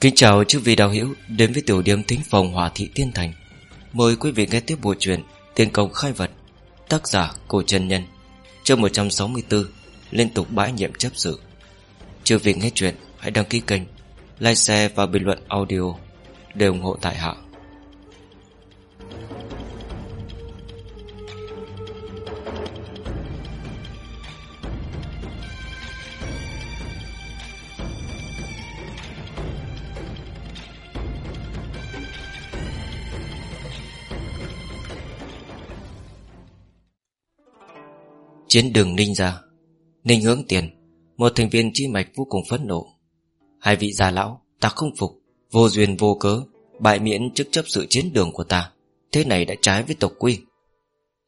Kính chào chư vị đạo hữu đến với tiểu điểm thính phòng Hòa Thị Tiên Thành. Mời quý vị nghe tiếp bộ truyện Tiên công khai vật, tác giả Cổ Trần Nhân, chương 164, liên tục bãi nhiệm chấp sự. Chư vị nghe chuyện, hãy đăng ký kênh, like share và bình luận audio để ủng hộ tại hạ. Chiến đường Ninh ra Ninh hướng tiền, Một thành viên chi mạch vô cùng phẫn nộ. Hai vị già lão, Ta không phục, Vô duyên vô cớ, Bại miễn chức chấp sự chiến đường của ta. Thế này đã trái với tộc quy.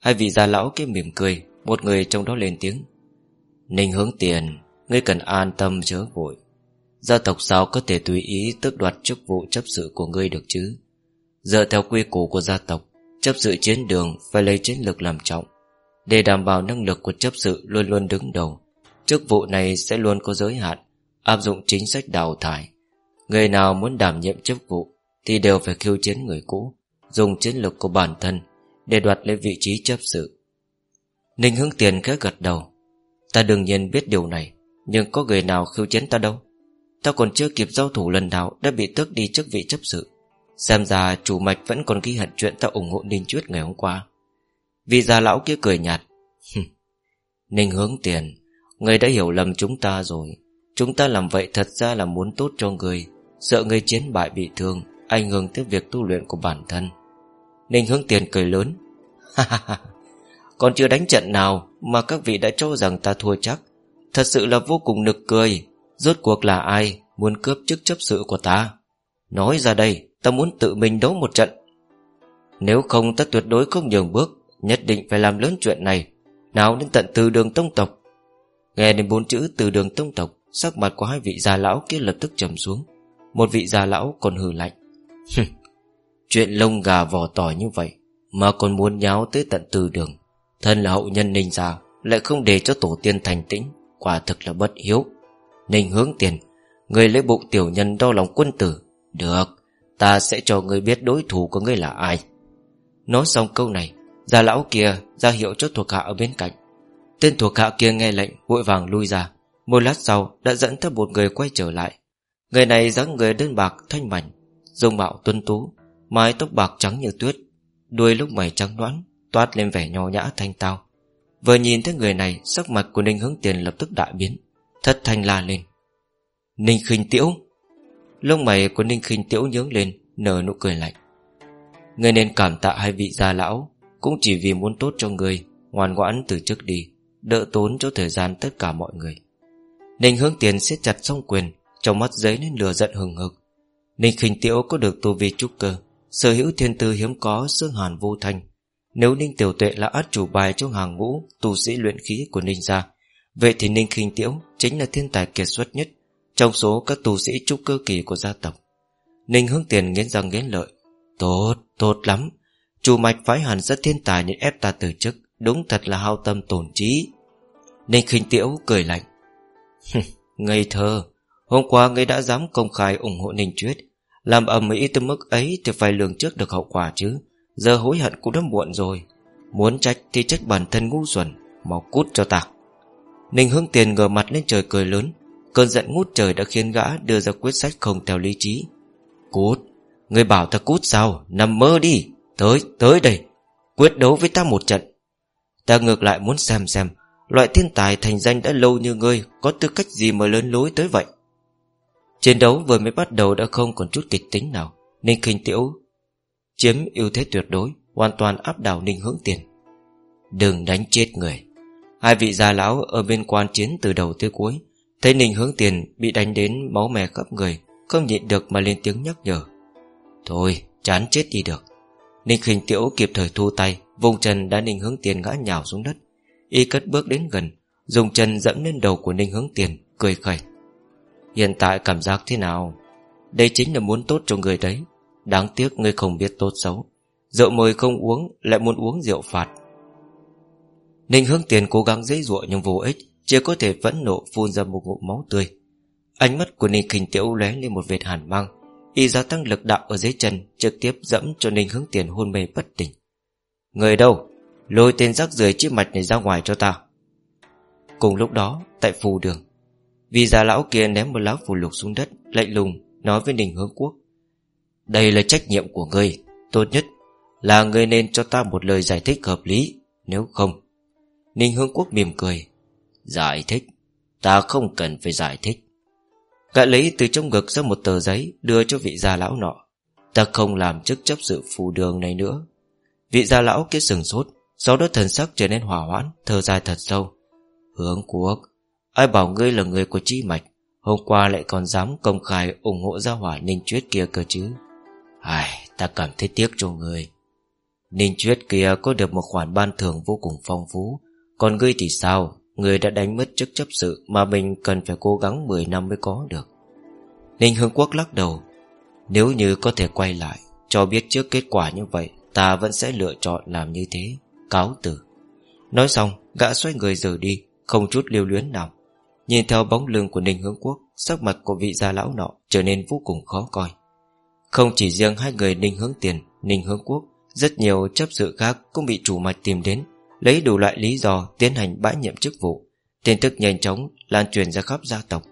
Hai vị già lão kia mỉm cười, Một người trong đó lên tiếng. Ninh hướng tiền, Ngươi cần an tâm chớ vội. Gia tộc sao có thể tùy ý tước đoạt chức vụ chấp sự của ngươi được chứ? Dựa theo quy củ của gia tộc, Chấp sự chiến đường phải lấy chiến lực làm trọng để đảm bảo năng lực của chấp sự luôn luôn đứng đầu, Chức vụ này sẽ luôn có giới hạn, Áp dụng chính sách đào thải. Người nào muốn đảm nhiệm chức vụ Thì đều phải khiêu chiến người cũ, Dùng chiến lược của bản thân Để đoạt lấy vị trí chấp sự. Ninh hướng tiền khẽ gật đầu. Ta đương nhiên biết điều này, Nhưng có người nào khiêu chiến ta đâu. Ta còn chưa kịp giao thủ lần nào Đã bị tước đi chức vị chấp sự. Xem ra chủ mạch vẫn còn ghi hận chuyện ta ủng hộ Ninh Chuyết ngày hôm qua vì già lão kia cười nhạt. Ninh hướng tiền, Người đã hiểu lầm chúng ta rồi. Chúng ta làm vậy thật ra là muốn tốt cho người, Sợ người chiến bại bị thương, Ảnh hưởng tới việc tu luyện của bản thân. Ninh hướng tiền cười lớn. Còn chưa đánh trận nào Mà các vị đã cho rằng ta thua chắc. Thật sự là vô cùng nực cười. Rốt cuộc là ai Muốn cướp chức chấp sự của ta? Nói ra đây, Ta muốn tự mình đấu một trận. Nếu không, ta tuyệt đối không nhường bước. Nhất định phải làm lớn chuyện này. Nào đến tận từ đường tông tộc. Nghe đến bốn chữ từ đường tông tộc, Sắc mặt của hai vị già lão kia lập tức trầm xuống. Một vị già lão còn hừ lạnh. Chuyện lông gà vỏ tỏi như vậy, Mà còn muốn nháo tới tận từ đường. Thân là hậu nhân ninh gia, Lại không để cho tổ tiên thành tĩnh, Quả thực là bất hiếu. Ninh hướng tiền, Người lấy bụng tiểu nhân đo lòng quân tử. Được, Ta sẽ cho người biết đối thủ của ngươi là ai. Nói xong câu này Gia lão kia ra hiệu cho thuộc hạ ở bên cạnh. Tên thuộc hạ kia nghe lệnh, vội vàng lui ra. Một lát sau, đã dẫn theo một người quay trở lại. Người này dáng người đơn bạc, thanh mảnh, Dung mạo tuân tú, Mái tóc bạc trắng như tuyết, Đuôi lúc mày trắng noãn Toát lên vẻ nhò nhã thanh tao. Vừa nhìn thấy người này, Sắc mặt của Ninh hướng tiền lập tức đại biến, Thất thanh la lên. Ninh khinh tiễu! Lông mày của Ninh khinh tiễu nhướng lên, Nở nụ cười lạnh. Người nên cảm tạ hai vị gia lão cũng chỉ vì muốn tốt cho người Ngoan ngoãn từ trước đi Đỡ tốn cho thời gian tất cả mọi người. Ninh hướng tiền siết chặt song quyền Trong mắt giấy nên lừa giận hừng hực. Ninh khinh tiễu có được tu vi trúc cơ Sở hữu thiên tư hiếm có xương hàn vô thanh. Nếu Ninh tiểu tuệ là át chủ bài trong hàng ngũ Tu sĩ luyện khí của Ninh gia Vậy thì Ninh khinh tiễu Chính là thiên tài kiệt xuất nhất Trong số các tu sĩ trúc cơ kỳ của gia tộc. Ninh hướng tiền nghiến răng nghiến lợi Tốt, tốt lắm Chủ mạch phái hẳn rất thiên tài nên ép ta từ chức. Đúng thật là hao tâm tổn trí. Ninh khinh tiễu cười lạnh. Ngây thơ. Hôm qua ngươi đã dám công khai ủng hộ Ninh Chuyết Làm ầm mỹ tới mức ấy Thì phải lường trước được hậu quả chứ. Giờ hối hận cũng đã muộn rồi. Muốn trách thì trách bản thân ngu xuẩn. Mau cút cho ta Ninh hướng tiền ngờ mặt lên trời cười lớn. Cơn giận ngút trời đã khiến gã đưa ra quyết sách không theo lý trí. Cút. Người bảo ta cút sao? Nằm mơ đi. Tới, tới đây. Quyết đấu với ta một trận. Ta ngược lại muốn xem xem Loại thiên tài thành danh đã lâu như ngươi Có tư cách gì mà lớn lối tới vậy. Chiến đấu vừa mới bắt đầu đã không còn chút kịch tính nào Ninh khinh tiễu Chiếm ưu thế tuyệt đối Hoàn toàn áp đảo Ninh hướng tiền. Đừng đánh chết người. Hai vị già lão ở bên quan chiến từ đầu tới cuối Thấy Ninh hướng tiền bị đánh đến máu mè khắp người Không nhịn được mà lên tiếng nhắc nhở. Thôi chán chết đi được. Ninh khinh tiễu kịp thời thu tay, Vùng chân đã Ninh hướng tiền ngã nhào xuống đất. Y cất bước đến gần, Dùng chân dẫm lên đầu của Ninh hướng tiền, Cười khẩy. Hiện tại cảm giác thế nào? Đây chính là muốn tốt cho người đấy. Đáng tiếc ngươi không biết tốt xấu. Rượu mời không uống, Lại muốn uống rượu phạt. Ninh hướng tiền cố gắng dễ dụa nhưng vô ích, Chỉ có thể vẫn nộ phun ra một ngụm máu tươi. Ánh mắt của Ninh khinh tiễu lóe lên một vệt hàn mang. Y gia tăng lực đạo ở dưới chân Trực tiếp dẫm cho Ninh hướng tiền hôn mê bất tỉnh. Người đâu? Lôi tên rác rưởi chiếc mạch này ra ngoài cho ta Cùng lúc đó, Tại phù đường, Vì già lão kia ném một lá phù lục xuống đất, Lạnh lùng nói với Ninh hướng quốc, Đây là trách nhiệm của ngươi. Tốt nhất là ngươi nên cho ta một lời giải thích hợp lý, Nếu không. Ninh hướng quốc mỉm cười, Giải thích? Ta không cần phải giải thích. Gã lấy từ trong ngực ra một tờ giấy Đưa cho vị gia lão nọ. Ta không làm chức chấp sự phù đường này nữa. Vị gia lão kia sừng sốt Sau đó thần sắc trở nên hỏa hoãn Thở dài thật sâu. Hướng quốc Ai bảo ngươi là người của chi mạch Hôm qua lại còn dám công khai ủng hộ gia hỏa Ninh Chuyết kia cơ chứ? Ai, ta cảm thấy tiếc cho người Ninh Chuyết kia có được một khoản ban thưởng vô cùng phong phú Còn ngươi thì sao? Người đã đánh mất chức chấp sự Mà mình cần phải cố gắng 10 năm mới có được. Ninh Hương Quốc lắc đầu, Nếu như có thể quay lại, Cho biết trước kết quả như vậy, Ta vẫn sẽ lựa chọn làm như thế, Cáo tử Nói xong, gã xoay người rời đi, Không chút lưu luyến nào. Nhìn theo bóng lưng của Ninh Hướng Quốc, Sắc mặt của vị gia lão nọ trở nên vô cùng khó coi. Không chỉ riêng hai người Ninh Hướng Tiền, Ninh Hướng Quốc, Rất nhiều chấp sự khác cũng bị chủ mạch tìm đến Lấy đủ loại lý do tiến hành bãi nhiệm chức vụ. Tin tức nhanh chóng lan truyền ra khắp gia tộc.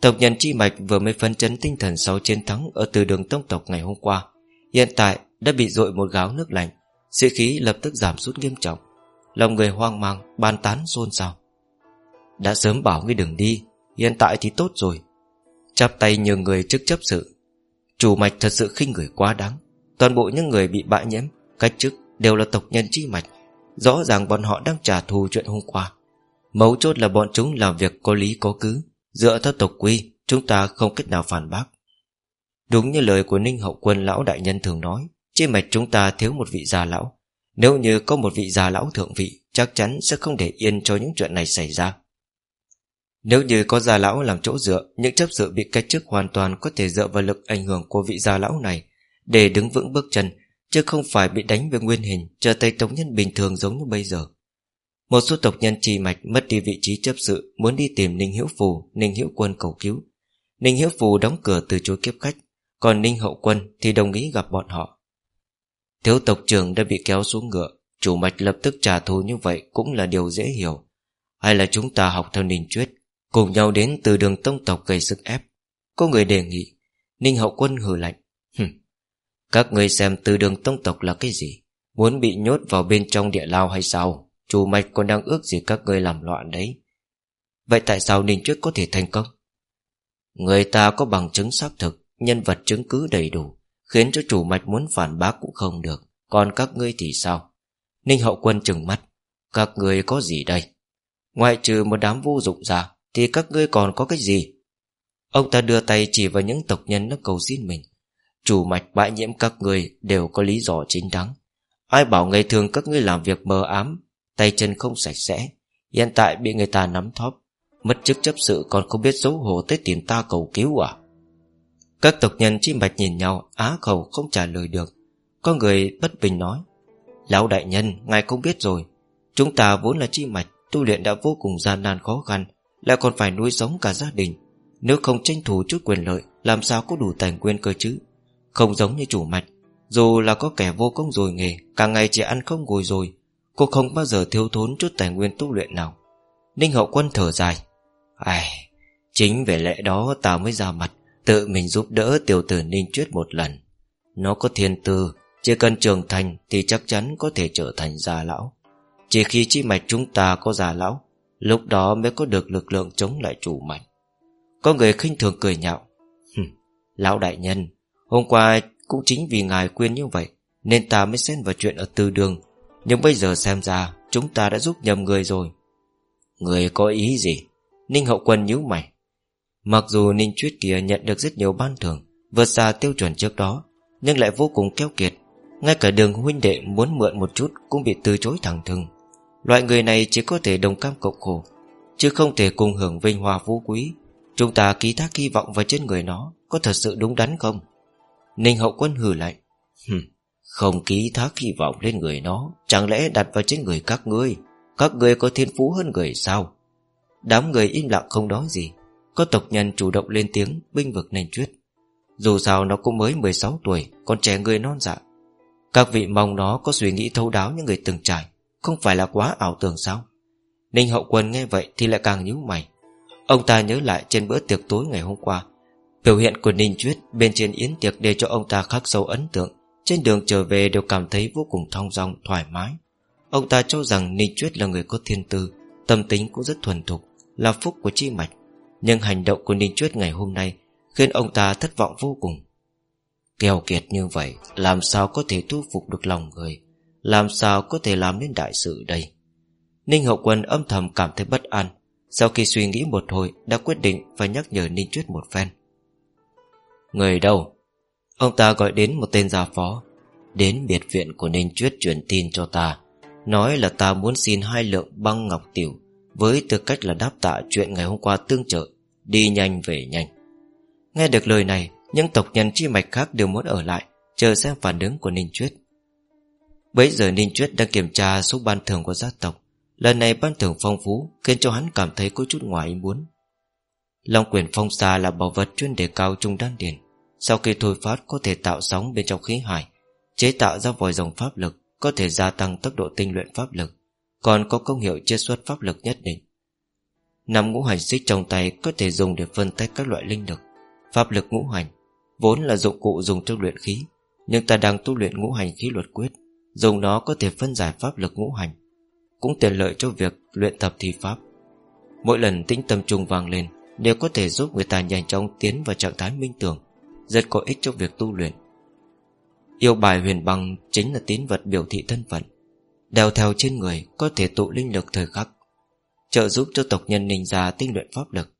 Tộc nhân chi mạch vừa mới phấn chấn tinh thần sau chiến thắng Ở từ đường tông tộc ngày hôm qua. Hiện tại đã bị dội một gáo nước lạnh, Sĩ khí lập tức giảm sút nghiêm trọng. Lòng người hoang mang bàn tán xôn xao. Đã sớm bảo ngươi đừng đi, Hiện tại thì tốt rồi. Chắp tay nhường người trước chấp sự. Chủ mạch thật sự khinh người quá đáng. Toàn bộ những người bị bãi nhiễm, Cách chức đều là tộc nhân chi mạch. Rõ ràng bọn họ đang trả thù chuyện hôm qua. Mấu chốt là bọn chúng làm việc có lý có cứ. Dựa theo tộc quy, Chúng ta không cách nào phản bác. Đúng như lời của Ninh Hậu Quân lão đại nhân thường nói, Trên mạch chúng ta thiếu một vị già lão. Nếu như có một vị già lão thượng vị, Chắc chắn sẽ không để yên cho những chuyện này xảy ra. Nếu như có già lão làm chỗ dựa, Những chấp sự bị cách chức hoàn toàn Có thể dựa vào lực ảnh hưởng của vị già lão này Để đứng vững bước chân Chứ không phải bị đánh về nguyên hình, Trở tay tống nhân bình thường giống như bây giờ. Một số tộc nhân trì mạch Mất đi vị trí chấp sự, Muốn đi tìm Ninh Hiễu Phù, Ninh Hiễu Quân cầu cứu. Ninh Hiễu Phù đóng cửa từ chối kiếp khách, Còn Ninh Hậu Quân thì đồng ý gặp bọn họ. Thiếu tộc trưởng đã bị kéo xuống ngựa, Chủ mạch lập tức trả thù như vậy Cũng là điều dễ hiểu. Hay là chúng ta học theo Ninh Chuyết Cùng nhau đến từ đường tông tộc gây sức ép. Có người đề nghị, Ninh Hậu Quân hừ lạnh các người xem từ đường tông tộc là cái gì? Muốn bị nhốt vào bên trong địa lao hay sao? Chủ mạch còn đang ước gì các người làm loạn đấy. Vậy tại sao Ninh Chuyết có thể thành công? Người ta có bằng chứng xác thực, Nhân vật chứng cứ đầy đủ, Khiến cho chủ mạch muốn phản bác cũng không được. Còn các ngươi thì sao? Ninh hậu quân trừng mắt. Các ngươi có gì đây? Ngoại trừ một đám vô dụng ra, Thì các ngươi còn có cái gì? Ông ta đưa tay chỉ vào những tộc nhân nó cầu xin mình. Chủ mạch bãi nhiễm các người đều có lý do chính đáng. Ai bảo ngày thường các ngươi làm việc mờ ám, Tay chân không sạch sẽ, Hiện tại bị người ta nắm thóp, Mất chức chấp sự còn không biết xấu hổ Tới tìm ta cầu cứu à? Các tộc nhân chi mạch nhìn nhau, Á khẩu không trả lời được. Có người bất bình nói, Lão đại nhân, ngài không biết rồi. Chúng ta vốn là chi mạch, Tu luyện đã vô cùng gian nan khó khăn, Lại còn phải nuôi sống cả gia đình. Nếu không tranh thủ chút quyền lợi, Làm sao có đủ tài nguyên cơ chứ? Không giống như chủ mạch. Dù là có kẻ vô công rồi nghề Cả ngày chỉ ăn không ngồi rồi Cô không bao giờ thiếu thốn chút tài nguyên tu luyện nào. Ninh hậu quân thở dài. Ai, Chính về lẽ đó ta mới ra mặt Tự mình giúp đỡ tiểu tử Ninh Chuyết một lần. Nó có thiên tư Chỉ cần trưởng thành Thì chắc chắn có thể trở thành già lão. Chỉ khi chi mạch chúng ta có già lão Lúc đó mới có được lực lượng chống lại chủ mạch. Có người khinh thường cười nhạo. Lão đại nhân Hôm qua cũng chính vì ngài khuyên như vậy, Nên ta mới xen vào chuyện ở tư đường. Nhưng bây giờ xem ra, Chúng ta đã giúp nhầm người rồi. Người có ý gì? Ninh hậu quân nhíu mày. Mặc dù Ninh Chuyết kia nhận được rất nhiều ban thưởng, Vượt xa tiêu chuẩn trước đó, Nhưng lại vô cùng keo kiệt. Ngay cả đường huynh đệ muốn mượn một chút Cũng bị từ chối thẳng thừng. Loại người này chỉ có thể đồng cam cộng khổ, Chứ không thể cùng hưởng vinh hoa phú quý. Chúng ta ký thác hy vọng vào trên người nó, Có thật sự đúng đắn không? Ninh hậu quân hừ lạnh. Hừm, Không ký thác hy vọng lên người nó Chẳng lẽ đặt vào trên người các ngươi? Các ngươi có thiên phú hơn người sao? Đám người im lặng không nói gì. Có tộc nhân chủ động lên tiếng Binh vực nền chuyết. Dù sao nó cũng mới 16 tuổi Còn trẻ người non dạ. Các vị mong nó có suy nghĩ thấu đáo những người từng trải Không phải là quá ảo tưởng sao? Ninh hậu quân nghe vậy thì lại càng nhíu mày. Ông ta nhớ lại trên bữa tiệc tối ngày hôm qua Biểu hiện của Ninh Chuyết bên trên yến tiệc để cho ông ta khắc sâu ấn tượng. Trên đường trở về đều cảm thấy vô cùng thong dong, thoải mái. Ông ta cho rằng Ninh Chuyết là người có thiên tư Tâm tính cũng rất thuần thục Là phúc của chi mạch. Nhưng hành động của Ninh Chuyết ngày hôm nay Khiến ông ta thất vọng vô cùng. Kèo kiệt như vậy Làm sao có thể thu phục được lòng người? Làm sao có thể làm nên đại sự đây? Ninh Hậu Quân âm thầm cảm thấy bất an. Sau khi suy nghĩ một hồi Đã quyết định phải nhắc nhở Ninh Chuyết một phen. Người đâu? Ông ta gọi đến một tên gia phó, Đến biệt viện của Ninh Chuyết truyền tin cho ta, Nói là ta muốn xin hai lượng băng ngọc tiểu Với tư cách là đáp tạ chuyện ngày hôm qua tương trợ, Đi nhanh về nhanh. Nghe được lời này, Những tộc nhân chi mạch khác đều muốn ở lại, Chờ xem phản ứng của Ninh Chuyết Bây giờ Ninh Chuyết đang kiểm tra số ban thưởng của gia tộc. Lần này ban thưởng phong phú, Khiến cho hắn cảm thấy có chút ngoài ý muốn. Long quyền phong xa là bảo vật chuyên đề cao trung đan điền. Sau khi thôi phát có thể tạo sóng bên trong khí hải, Chế tạo ra vòi dòng pháp lực, Có thể gia tăng tốc độ tinh luyện pháp lực, Còn có công hiệu chiết xuất pháp lực nhất định. Năm ngũ hành xích trong tay Có thể dùng để phân tách các loại linh lực, Pháp lực ngũ hành, Vốn là dụng cụ dùng trong luyện khí, Nhưng ta đang tu luyện ngũ hành khí luật quyết, Dùng nó có thể phân giải pháp lực ngũ hành, Cũng tiện lợi cho việc luyện tập thi pháp. Mỗi lần tĩnh tâm trung vang lên, Đều có thể giúp người ta nhanh chóng tiến vào trạng thái minh tưởng rất có ích cho việc tu luyện. Yêu bài huyền bằng Chính là tín vật biểu thị thân phận, Đeo theo trên người Có thể tụ linh lực thời khắc, Trợ giúp cho tộc nhân ninh gia tinh luyện pháp lực.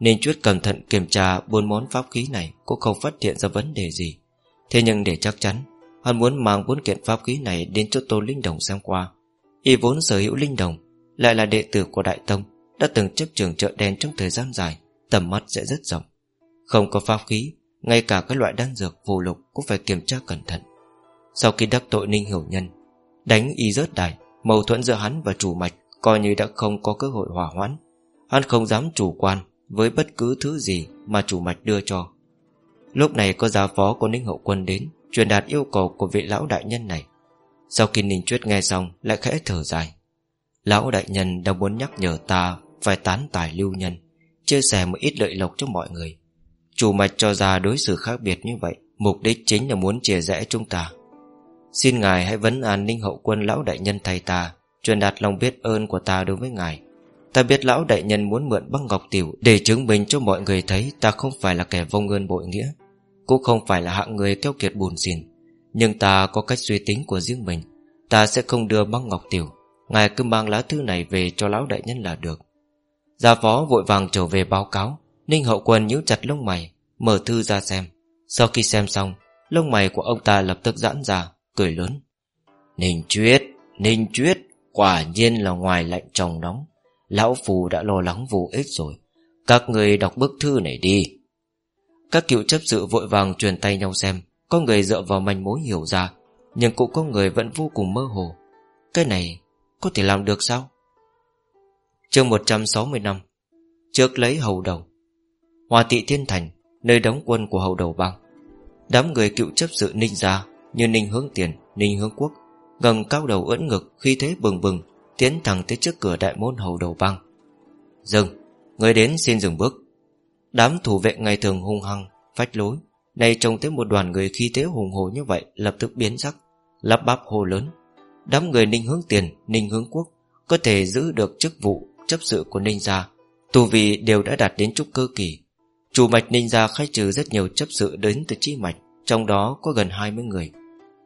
Nên Chuyết cẩn thận kiểm tra bốn món pháp khí này Cũng không phát hiện ra vấn đề gì. Thế nhưng để chắc chắn, Hắn muốn mang bốn kiện pháp khí này đến cho Tô Linh Đồng xem qua. Y vốn sở hữu Linh Đồng, Lại là đệ tử của Đại Tông, Đã từng chấp trường chợ đen trong thời gian dài, Tầm mắt sẽ rất rộng. Không có pháp khí ngay cả các loại đan dược phù lục Cũng phải kiểm tra cẩn thận Sau khi đắc tội Ninh Hiểu Nhân Đánh y rớt đài Mâu thuẫn giữa hắn và chủ mạch Coi như đã không có cơ hội hỏa hoãn Hắn không dám chủ quan với bất cứ thứ gì mà chủ mạch đưa cho. Lúc này có gia phó của Ninh Hậu Quân đến, truyền đạt yêu cầu của vị lão đại nhân này. Sau khi Ninh Chuyết nghe xong, lại khẽ thở dài. Lão đại nhân đang muốn nhắc nhở ta phải tán tài lưu nhân, chia sẻ một ít lợi lộc cho mọi người. Chủ mạch cho ra đối xử khác biệt như vậy, mục đích chính là muốn chia rẽ chúng ta. Xin ngài hãy vấn an Ninh Hậu Quân lão đại nhân thay ta, truyền đạt lòng biết ơn của ta đối với ngài. Ta biết lão đại nhân muốn mượn băng ngọc tiểu Để chứng minh cho mọi người thấy Ta không phải là kẻ vong ơn bội nghĩa Cũng không phải là hạng người keo kiệt buồn xỉn. Nhưng ta có cách suy tính của riêng mình Ta sẽ không đưa băng ngọc tiểu. Ngài cứ mang lá thư này về cho lão đại nhân là được. Gia phó vội vàng trở về báo cáo. Ninh hậu quân nhíu chặt lông mày, Mở thư ra xem. Sau khi xem xong, Lông mày của ông ta lập tức giãn ra, Cười lớn. Ninh chuyết Ninh chuyết, Quả nhiên là ngoài lạnh trồng nóng. Lão Phù đã lo lắng vô ích rồi. Các người đọc bức thư này đi. Các cựu chấp sự vội vàng truyền tay nhau xem. Có người dựa vào manh mối hiểu ra, Nhưng cũng có người vẫn vô cùng mơ hồ. Cái này có thể làm được sao? Chương 160 năm, Trước lấy hầu đầu. Hòa tị thiên thành Nơi đóng quân của hậu đầu bang. Đám người cựu chấp sự ninh gia Như ninh hướng tiền, ninh hướng quốc Ngầm cao đầu ưỡn ngực khi thế bừng bừng Tiến thẳng tới trước cửa đại môn hầu đầu băng Dừng Người đến xin dừng bước. Đám thủ vệ ngày thường hung hăng Phách lối Nay trông thấy một đoàn người khi thế hùng hồ như vậy Lập tức biến sắc Lắp bắp hồ lớn. Đám người ninh hướng tiền, ninh hướng quốc Có thể giữ được chức vụ chấp sự của ninh gia Tù vị đều đã đạt đến trúc cơ kỳ. Chủ mạch ninh gia khai trừ rất nhiều chấp sự đến từ chi mạch, Trong đó có gần 20 người.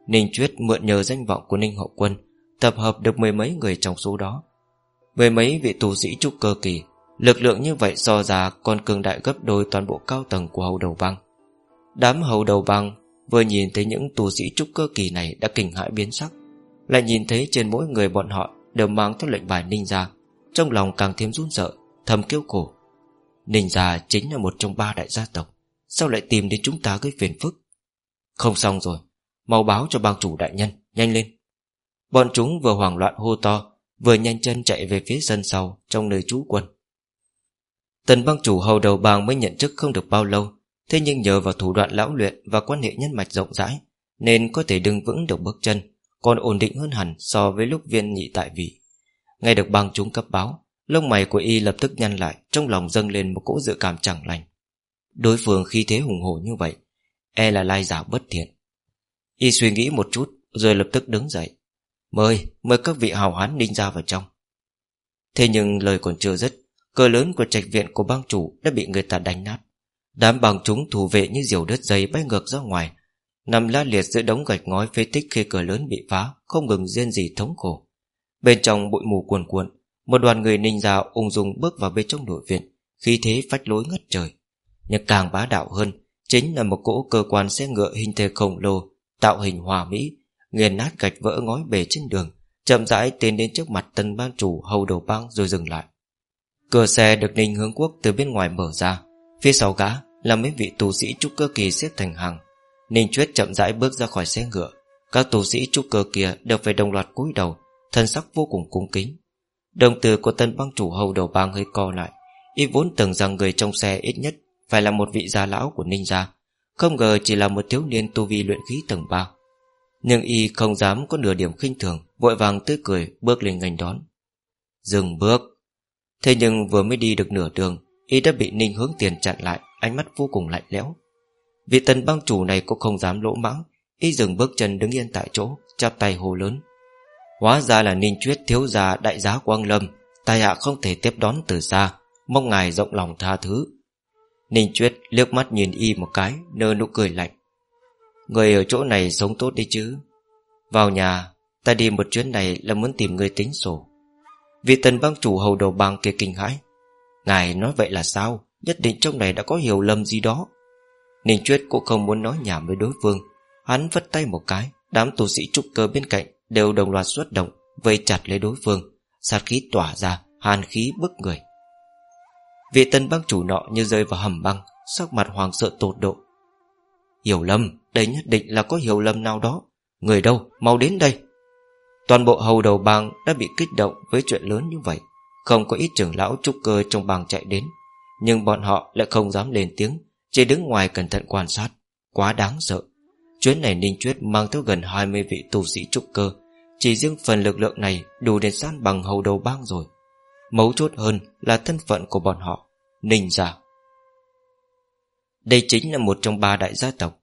Ninh Chuyết mượn nhờ danh vọng của Ninh Hậu Quân, Tập hợp được mười mấy người trong số đó. Mười mấy vị tù sĩ trúc cơ kỳ, Lực lượng như vậy so ra còn cường đại gấp đôi toàn bộ cao tầng của hầu đầu băng Đám hầu đầu băng Vừa nhìn thấy những tù sĩ trúc cơ kỳ này Đã kinh hãi biến sắc, Lại nhìn thấy trên mỗi người bọn họ Đều mang theo lệnh bài ninh gia Trong lòng càng thêm run sợ, Thầm kêu cổ Ninh gia chính là một trong ba đại gia tộc. Sao lại tìm đến chúng ta gây phiền phức? Không xong rồi. Mau báo cho bang chủ đại nhân, Nhanh lên. Bọn chúng vừa hoảng loạn hô to, Vừa nhanh chân chạy về phía sân sau, Trong nơi trú quân. Tần bang chủ hầu đầu bang mới nhận chức không được bao lâu, Thế nhưng nhờ vào thủ đoạn lão luyện Và quan hệ nhân mạch rộng rãi, Nên có thể đứng vững được bước chân, Còn ổn định hơn hẳn so với lúc viên nhị tại vị. Nghe được băng chúng cấp báo Lông mày của y lập tức nhăn lại Trong lòng dâng lên một cỗ dự cảm chẳng lành. Đối phương khi thế hùng hổ như vậy E là lai giả bất thiện. Y suy nghĩ một chút Rồi lập tức đứng dậy. Mời, mời các vị hào hán ninh ra vào trong. Thế nhưng lời còn chưa dứt Cờ lớn của trạch viện của bang chủ Đã bị người ta đánh nát. Đám bằng chúng thủ vệ như diều đất dây bay ngược ra ngoài Nằm la liệt giữa đống gạch ngói phế tích khi cửa lớn bị phá Không ngừng riêng gì thống khổ. Bên trong bụi mù cuồn cuộn một đoàn người ninh già ung dung bước vào bên trong nội viện Khi thế phách lối ngất trời. Nhưng càng bá đạo hơn, Chính là một cỗ cơ quan xe ngựa hình thể khổng lồ, Tạo hình hòa mỹ, Nghiền nát gạch vỡ ngói bể trên đường, Chậm rãi tiến đến trước mặt tân ban chủ hầu đầu bang rồi dừng lại. Cửa xe được Ninh hướng quốc từ bên ngoài mở ra. Phía sau gã là mấy vị tù sĩ trúc cơ kỳ xếp thành hàng. Ninh Chuyết chậm rãi bước ra khỏi xe ngựa. Các tù sĩ trúc cơ kia đều phải đồng loạt cúi đầu, Thân sắc vô cùng cung kính. Đồng từ của tân băng chủ hầu đầu bang hơi co lại. Y vốn tưởng rằng người trong xe ít nhất Phải là một vị già lão của Ninh gia Không ngờ chỉ là một thiếu niên tu vi luyện khí tầng 3 Nhưng Y không dám có nửa điểm khinh thường, Vội vàng tươi cười, bước lên ngành đón. Dừng bước. Thế nhưng vừa mới đi được nửa đường, Y đã bị Ninh hướng tiền chặn lại, Ánh mắt vô cùng lạnh lẽo. Vị tần băng chủ này cũng không dám lỗ mãng, Y dừng bước chân đứng yên tại chỗ, Chắp tay hồ lớn. Hóa ra là Ninh Chuyết thiếu gia đại giá Quang Lâm, Tài hạ không thể tiếp đón từ xa, Mong ngài rộng lòng tha thứ. Ninh Chuyết liếc mắt nhìn y một cái Nơ nụ cười lạnh. Người ở chỗ này sống tốt đi chứ? Vào nhà, Ta đi một chuyến này là muốn tìm người tính sổ. Vị tần băng chủ hầu đầu bang kia kinh hãi. Ngài nói vậy là sao? Nhất định trong này đã có hiểu lầm gì đó. Ninh Chuyết cũng không muốn nói nhảm với đối phương. Hắn vất tay một cái, Đám tù sĩ trúc cơ bên cạnh Đều đồng loạt xuất động, Vây chặt lấy đối phương, Sát khí tỏa ra, Hàn khí bức người. Vị tân băng chủ nọ như rơi vào hầm băng, Sắc mặt hoàng sợ tột độ. Hiểu lầm, Đây nhất định là có hiểu lầm nào đó. Người đâu, mau đến đây. Toàn bộ hầu đầu bang đã bị kích động Với chuyện lớn như vậy. Không có ít trưởng lão trúc cơ trong bang chạy đến, Nhưng bọn họ lại không dám lên tiếng, Chỉ đứng ngoài cẩn thận quan sát. Quá đáng sợ. Chuyến này Ninh Chuyết mang theo gần 20 vị tu sĩ trúc cơ. Chỉ riêng phần lực lượng này Đủ để san bằng hầu đầu bang rồi. Mấu chốt hơn là thân phận của bọn họ. Ninh gia. Đây chính là một trong ba đại gia tộc.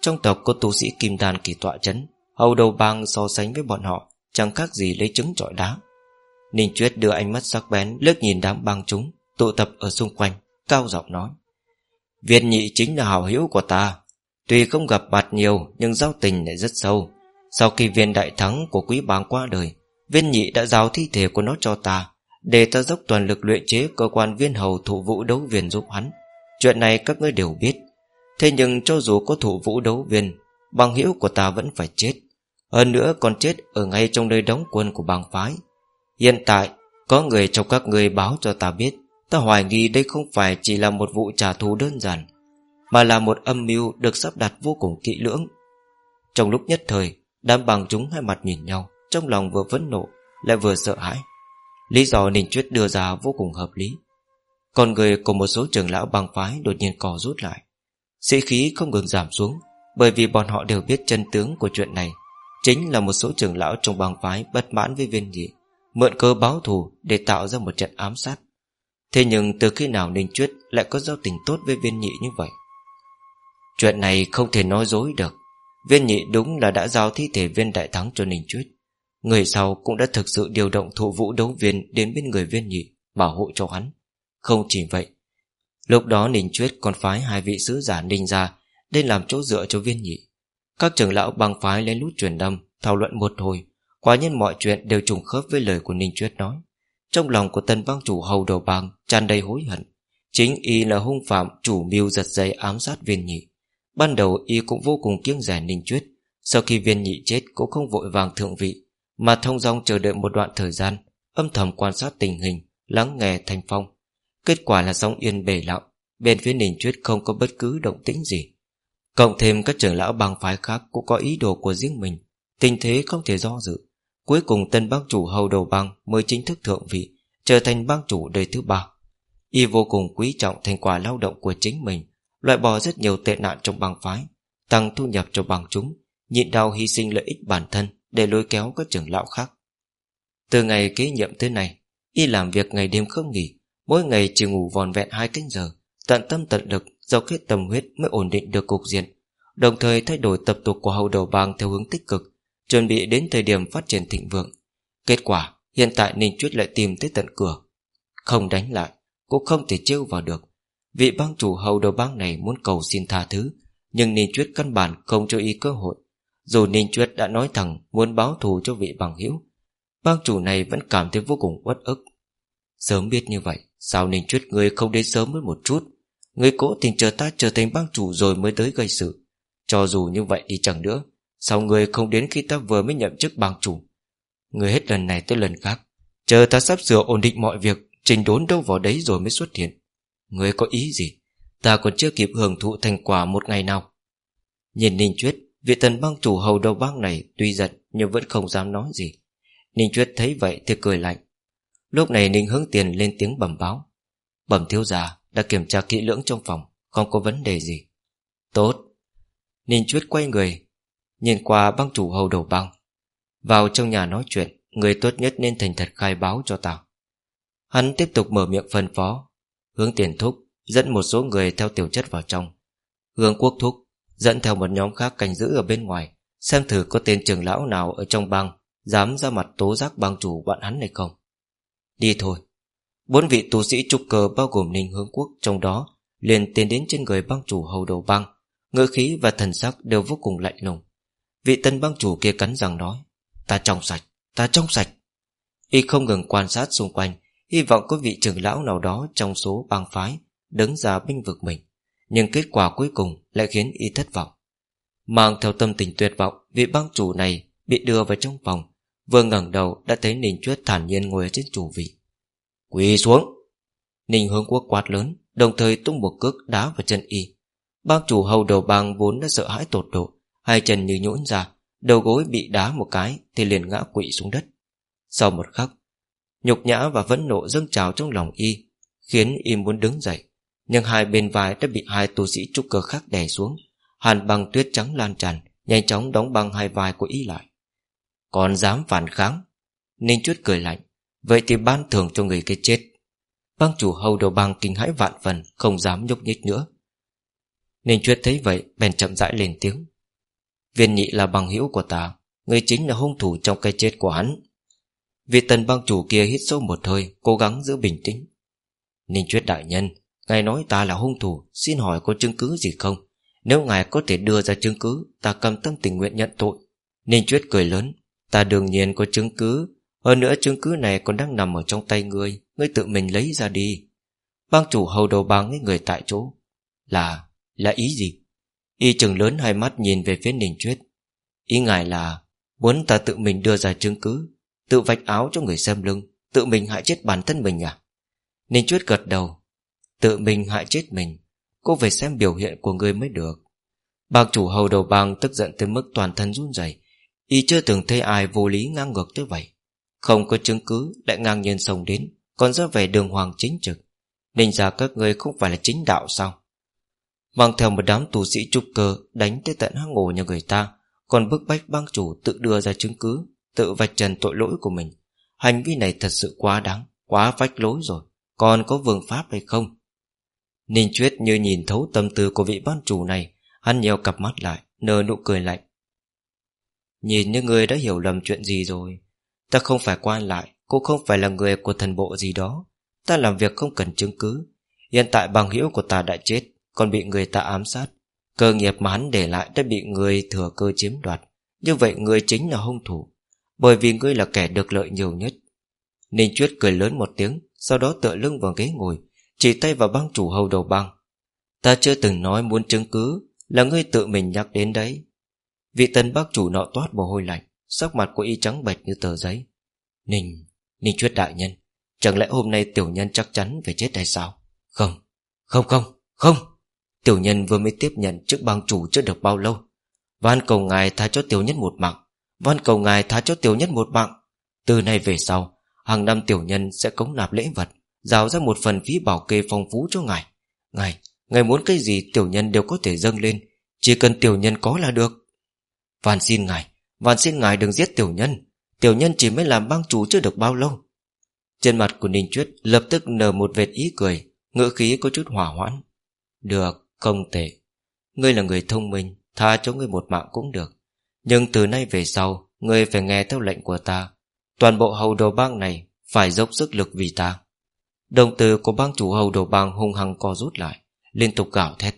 Trong tộc có tu sĩ kim đàn kỳ tọa chấn. Hầu đầu bang so sánh với bọn họ, Chẳng khác gì lấy trứng trọi đá. Ninh Chuyết đưa ánh mắt sắc bén Lướt nhìn đám bang chúng, Tụ tập ở xung quanh, Cao giọng nói. Viên nhị chính là hảo hữu của ta. Tuy không gặp bạt nhiều, Nhưng giao tình lại rất sâu. Sau khi viên đại thắng của quý bang qua đời, Viên nhị đã giao thi thể của nó cho ta, Để ta dốc toàn lực luyện chế Cơ quan viên hầu thủ vũ đấu viên giúp hắn. Chuyện này các ngươi đều biết. Thế nhưng cho dù có thủ vũ đấu viên, Bằng hữu của ta vẫn phải chết. Hơn nữa còn chết ở ngay trong nơi đóng quân của bang phái. Hiện tại, Có người trong các người báo cho ta biết, Ta hoài nghi đây không phải chỉ là một vụ trả thù đơn giản. Mà là một âm mưu được sắp đặt vô cùng kỹ lưỡng. Trong lúc nhất thời, Đám bằng chúng hai mặt nhìn nhau, Trong lòng vừa phẫn nộ, Lại vừa sợ hãi. Lý do Ninh Chuyết đưa ra vô cùng hợp lý. Còn người của một số trưởng lão bang phái Đột nhiên cò rút lại. Sĩ khí không ngừng giảm xuống, Bởi vì bọn họ đều biết chân tướng của chuyện này. Chính là một số trưởng lão trong bang phái Bất mãn với viên nhị, Mượn cơ báo thù để tạo ra một trận ám sát. Thế nhưng từ khi nào Ninh Chuyết Lại có giao tình tốt với viên nhị như vậy? Chuyện này không thể nói dối được. Viên nhị đúng là đã giao thi thể viên đại thắng cho Ninh Chuyết. Người sau cũng đã thực sự điều động thụ vũ đấu viên Đến bên người viên nhị, Bảo hộ cho hắn. Không chỉ vậy, Lúc đó Ninh Chuyết còn phái hai vị sứ giả Ninh ra Đến làm chỗ dựa cho viên nhị. Các trưởng lão băng phái lên lút truyền đâm Thảo luận một hồi. Quả nhiên mọi chuyện đều trùng khớp với lời của Ninh Chuyết nói. Trong lòng của tân bang chủ hầu đầu bang tràn đầy hối hận. Chính y là hung phạm chủ mưu giật dây ám sát viên nhị. Ban đầu y cũng vô cùng kiêng rẻ Ninh Chuyết. Sau khi viên nhị chết cũng không vội vàng thượng vị, Mà thông dong chờ đợi một đoạn thời gian, Âm thầm quan sát tình hình, Lắng nghe thanh phong. Kết quả là sóng yên bể lặng, Bên phía Ninh Chuyết không có bất cứ động tĩnh gì. Cộng thêm các trưởng lão bang phái khác Cũng có ý đồ của riêng mình, Tình thế không thể do dự. Cuối cùng tân bang chủ hầu đầu bang Mới chính thức thượng vị, Trở thành bang chủ đời thứ ba. Y vô cùng quý trọng thành quả lao động của chính mình Loại bỏ rất nhiều tệ nạn trong bang phái, Tăng thu nhập cho bang chúng, Nhịn đau hy sinh lợi ích bản thân Để lôi kéo các trưởng lão khác. Từ ngày kế nhiệm tới này Y làm việc ngày đêm không nghỉ, Mỗi ngày chỉ ngủ vòn vẹn hai canh giờ, Tận tâm tận lực Dọc hết tâm huyết mới ổn định được cục diện, Đồng thời thay đổi tập tục của hầu đầu bang Theo hướng tích cực, Chuẩn bị đến thời điểm phát triển thịnh vượng. Kết quả, hiện tại Ninh Chuyết lại tìm tới tận cửa. Không đánh lại, Cũng không thể trêu vào được. Vị bang chủ hầu đầu bang này muốn cầu xin tha thứ, Nhưng Ninh Chuyết căn bản không cho ý cơ hội. Dù Ninh Chuyết đã nói thẳng Muốn báo thù cho vị bằng hữu, Bang chủ này vẫn cảm thấy vô cùng uất ức. Sớm biết như vậy, Sao Ninh Chuyết người không đến sớm hơn một chút? Người cố tình chờ ta trở thành bang chủ rồi mới tới gây sự. Cho dù như vậy đi chẳng nữa, Sao người không đến khi ta vừa mới nhậm chức bang chủ? Người hết lần này tới lần khác, Chờ ta sắp sửa ổn định mọi việc, Trình đốn đâu vào đấy rồi mới xuất hiện. Người có ý gì? Ta còn chưa kịp hưởng thụ thành quả một ngày nào. Nhìn Ninh Chuyết Vị thần băng chủ hầu đầu băng này Tuy giận nhưng vẫn không dám nói gì. Ninh Chuyết thấy vậy thì cười lạnh. Lúc này Ninh hướng tiền lên tiếng bẩm báo. Bẩm thiếu già Đã kiểm tra kỹ lưỡng trong phòng, Không có vấn đề gì. Tốt. Ninh Chuyết quay người, Nhìn qua băng chủ hầu đầu băng Vào trong nhà nói chuyện, Người tốt nhất nên thành thật khai báo cho tao Hắn tiếp tục mở miệng phân phó. Hướng tiền thúc Dẫn một số người theo tiểu chất vào trong. Hướng quốc thúc Dẫn theo một nhóm khác canh giữ ở bên ngoài Xem thử có tên trưởng lão nào ở trong bang Dám ra mặt tố giác bang chủ bọn hắn này không. Đi thôi. Bốn vị tu sĩ trúc cơ bao gồm Ninh Hướng Quốc Trong đó liền tiến đến trên người bang chủ hầu đầu bang Ngữ khí và thần sắc đều vô cùng lạnh lùng. Vị tân bang chủ kia cắn răng nói Ta trong sạch, ta trong sạch. Y không ngừng quan sát xung quanh Hy vọng có vị trưởng lão nào đó Trong số bang phái Đứng ra binh vực mình, Nhưng kết quả cuối cùng lại khiến Y thất vọng. Mang theo tâm tình tuyệt vọng Vị bang chủ này bị đưa vào trong phòng, Vừa ngẩng đầu đã thấy Ninh Chuyết thản nhiên ngồi trên chủ vị. Quỳ xuống. Ninh hướng quốc quát lớn, Đồng thời tung một cước đá vào chân y. Bang chủ hầu đầu bang vốn đã sợ hãi tột độ, Hai chân như nhũn ra, Đầu gối bị đá một cái Thì liền ngã quỵ xuống đất. Sau một khắc Nhục nhã và vẫn nộ dâng trào trong lòng y, Khiến y muốn đứng dậy. Nhưng hai bên vai đã bị hai tu sĩ trúc cơ khác đè xuống. Hàn băng tuyết trắng lan tràn, Nhanh chóng đóng băng hai vai của y lại. Còn dám phản kháng? Ninh chút cười lạnh, Vậy thì ban thưởng cho người cái chết. Băng chủ hầu đầu băng kinh hãi vạn phần, Không dám nhúc nhích nữa. Ninh Chuyết thấy vậy, bèn chậm rãi lên tiếng. Viên nhị là bằng hữu của ta, Người chính là hung thủ trong cái chết của hắn. Vị tần bang chủ kia hít sâu một hơi, Cố gắng giữ bình tĩnh. Ninh Chuyết đại nhân, Ngài nói ta là hung thủ, Xin hỏi có chứng cứ gì không? Nếu ngài có thể đưa ra chứng cứ, Ta cầm tâm tình nguyện nhận tội. Ninh Chuyết cười lớn, Ta đương nhiên có chứng cứ. Hơn nữa chứng cứ này còn đang nằm ở trong tay ngươi Ngươi tự mình lấy ra đi. Bang chủ hầu đầu bang với người tại chỗ. Là là ý gì? Y chừng lớn hai mắt nhìn về phía Ninh Chuyết. Ý ngài là, Muốn ta tự mình đưa ra chứng cứ Tự vạch áo cho người xem lưng, Tự mình hại chết bản thân mình à? Ninh Chuyết gật đầu. Tự mình hại chết mình, Cô phải xem biểu hiện của người mới được. Bang chủ hầu đầu bang tức giận tới mức toàn thân run rẩy, Y chưa từng thấy ai vô lý ngang ngược tới vậy. Không có chứng cứ, Lại ngang nhiên sông đến, Còn ra về đường hoàng chính trực. Ninh ra các người không phải là chính đạo sao? Mang theo một đám tù sĩ trúc cơ Đánh tới tận hang ổ nhà người ta, Còn bức bách bang chủ tự đưa ra chứng cứ. Tự vạch trần tội lỗi của mình. Hành vi này thật sự quá đáng, Quá vách lối rồi. Còn có vương pháp hay không? Ninh Chuyết như nhìn thấu tâm tư của vị ban chủ này, Hắn nheo cặp mắt lại, Nở nụ cười lạnh. Nhìn như người đã hiểu lầm chuyện gì rồi. Ta không phải quan lại, Cũng không phải là người của thần bộ gì đó. Ta làm việc không cần chứng cứ. Hiện tại bằng hữu của ta đã chết, còn bị người ta ám sát. Cơ nghiệp mà hắn để lại đã bị người thừa cơ chiếm đoạt. Như vậy người chính là hung thủ. Bởi vì ngươi là kẻ được lợi nhiều nhất. Ninh Chuyết cười lớn một tiếng Sau đó tựa lưng vào ghế ngồi Chỉ tay vào băng chủ hầu đầu băng. Ta chưa từng nói muốn chứng cứ Là ngươi tự mình nhắc đến đấy. Vị tân bác chủ nọ toát mồ hôi lạnh Sắc mặt của y trắng bệch như tờ giấy. Ninh, Ninh Chuyết đại nhân Chẳng lẽ hôm nay tiểu nhân chắc chắn phải chết hay sao? Không, không không, không. Tiểu nhân vừa mới tiếp nhận chức bang chủ chưa được bao lâu. Van cầu ngài tha cho tiểu nhân một mạng. Van cầu ngài tha cho tiểu nhân một mạng. Từ nay về sau Hàng năm tiểu nhân sẽ cống nạp lễ vật Giao ra một phần phí bảo kê phong phú cho ngài. Ngài, Ngài muốn cái gì tiểu nhân đều có thể dâng lên Chỉ cần tiểu nhân có là được. Van xin ngài Van xin ngài đừng giết tiểu nhân. Tiểu nhân chỉ mới làm bang chủ chưa được bao lâu. Trên mặt của Ninh Chuyết lập tức nở một vệt ý cười Ngữ khí có chút hỏa hoãn. Được, không tệ. Ngươi là người thông minh Tha cho ngươi một mạng cũng được. Nhưng từ nay về sau Ngươi phải nghe theo lệnh của ta. Toàn bộ hầu đồ bang này Phải dốc sức lực vì ta. Đồng từ của bang chủ hầu đồ bang hung hăng co rút lại Liên tục gào thét.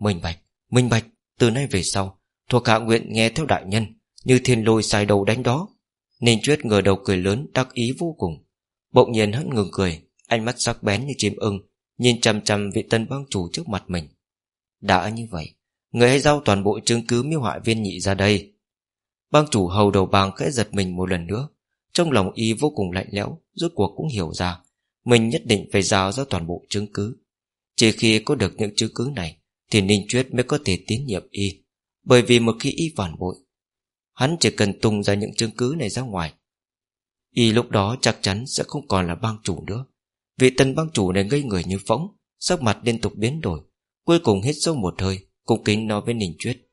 Minh bạch, minh bạch Từ nay về sau Thuộc hạ nguyện nghe theo đại nhân Như thiên lôi sai đầu đánh đó. Ninh Chuyết ngờ đầu cười lớn đắc ý vô cùng. Bỗng nhiên hắn ngừng cười Ánh mắt sắc bén như chim ưng Nhìn chằm chằm vị tân bang chủ trước mặt mình. Đã như vậy Người hãy giao toàn bộ chứng cứ miêu hại viên nhị ra đây. Bang chủ hầu đầu bang khẽ giật mình một lần nữa. Trong lòng y vô cùng lạnh lẽo Rốt cuộc cũng hiểu ra Mình nhất định phải giao ra toàn bộ chứng cứ. Chỉ khi có được những chứng cứ này Thì Ninh Chuyết mới có thể tín nhiệm y Bởi vì một khi y phản bội Hắn chỉ cần tung ra những chứng cứ này ra ngoài Y lúc đó chắc chắn sẽ không còn là bang chủ nữa. Vị tân bang chủ này ngây người như phóng Sắc mặt liên tục biến đổi Cuối cùng hít sâu một hơi Cung kính nói với Ninh Chuyết.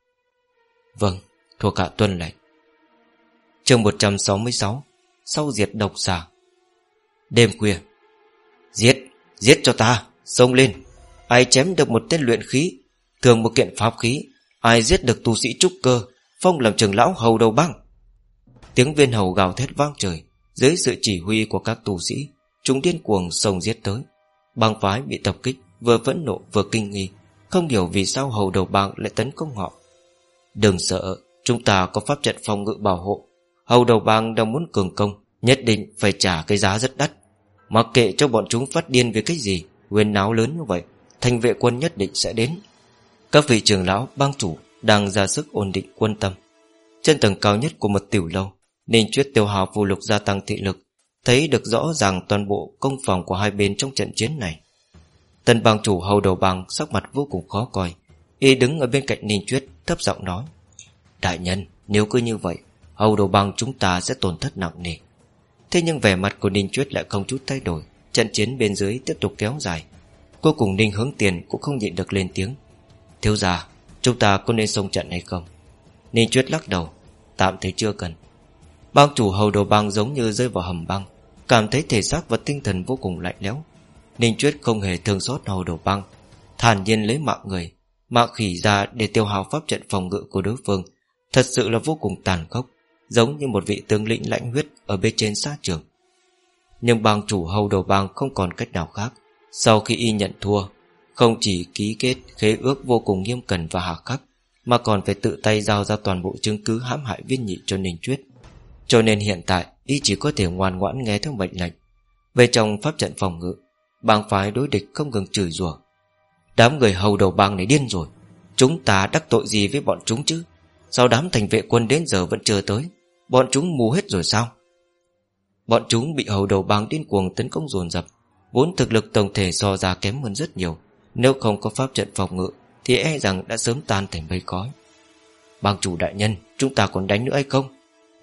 Vâng, thuộc hạ tuân lệnh chương 166 Sau diệt độc giả. Đêm khuya Giết, giết cho ta, xông lên. Ai chém được một tên luyện khí Thường một kiện pháp khí Ai giết được tu sĩ trúc cơ Phong làm trường lão hầu đầu băng. Tiếng viên hầu gào thét vang trời Dưới sự chỉ huy của các tu sĩ Chúng điên cuồng xông giết tới. Bang phái bị tập kích Vừa phẫn nộ vừa kinh nghi Không hiểu vì sao hầu đầu bang lại tấn công họ. Đừng sợ Chúng ta có pháp trận phòng ngự bảo hộ Hầu đầu bang đang muốn cường công, Nhất định phải trả cái giá rất đắt. Mặc kệ cho bọn chúng phát điên về cái gì Nguyên náo lớn như vậy, Thành vệ quân nhất định sẽ đến. Các vị trưởng lão, bang chủ Đang ra sức ổn định quân tâm. Trên tầng cao nhất của một tiểu lâu Ninh chuyết tiêu hào phù lục gia tăng thị lực, Thấy được rõ ràng toàn bộ công phòng của hai bên trong trận chiến này. Tân bang chủ hầu đầu bang sắc mặt vô cùng khó coi, Y đứng ở bên cạnh Ninh Chuyết thấp giọng nói, Đại nhân, nếu cứ như vậy Hầu đầu băng chúng ta sẽ tổn thất nặng nề. Thế nhưng vẻ mặt của Ninh Chuyết lại không chút thay đổi, Trận chiến bên dưới tiếp tục kéo dài. Cuối cùng Ninh hướng tiền cũng không nhịn được lên tiếng. Thiếu gia, Chúng ta có nên xông trận hay không? Ninh Chuyết lắc đầu, Tạm thấy chưa cần. Bang chủ hầu đầu bang giống như rơi vào hầm băng, Cảm thấy thể xác và tinh thần vô cùng lạnh lẽo. Ninh Chuyết không hề thương xót hầu đầu băng Thản nhiên lấy mạng người, Mạng khỉ ra để tiêu hào pháp trận phòng ngự của đối phương. Thật sự là vô cùng tàn khốc. Giống như một vị tướng lĩnh lãnh huyết Ở bên trên sát trường. Nhưng bang chủ hầu đầu bang không còn cách nào khác. Sau khi y nhận thua, Không chỉ ký kết khế ước vô cùng nghiêm cẩn và hà khắc, Mà còn phải tự tay giao ra toàn bộ chứng cứ hãm hại viên nhị cho Ninh Chuyết Cho nên hiện tại, Y chỉ có thể ngoan ngoãn nghe theo mệnh lệnh. Về trong pháp trận phòng ngự, Bang phái đối địch không ngừng chửi rủa. Đám người hầu đầu bang này điên rồi. Chúng ta đắc tội gì với bọn chúng chứ? Sao đám thành vệ quân đến giờ vẫn chưa tới? Bọn chúng mù hết rồi sao? Bọn chúng bị hầu đầu bang điên cuồng tấn công dồn dập, Vốn thực lực tổng thể so ra kém hơn rất nhiều. Nếu không có pháp trận phòng ngự, Thì e rằng đã sớm tan thành mây khói. Bang chủ đại nhân, Chúng ta còn đánh nữa hay không?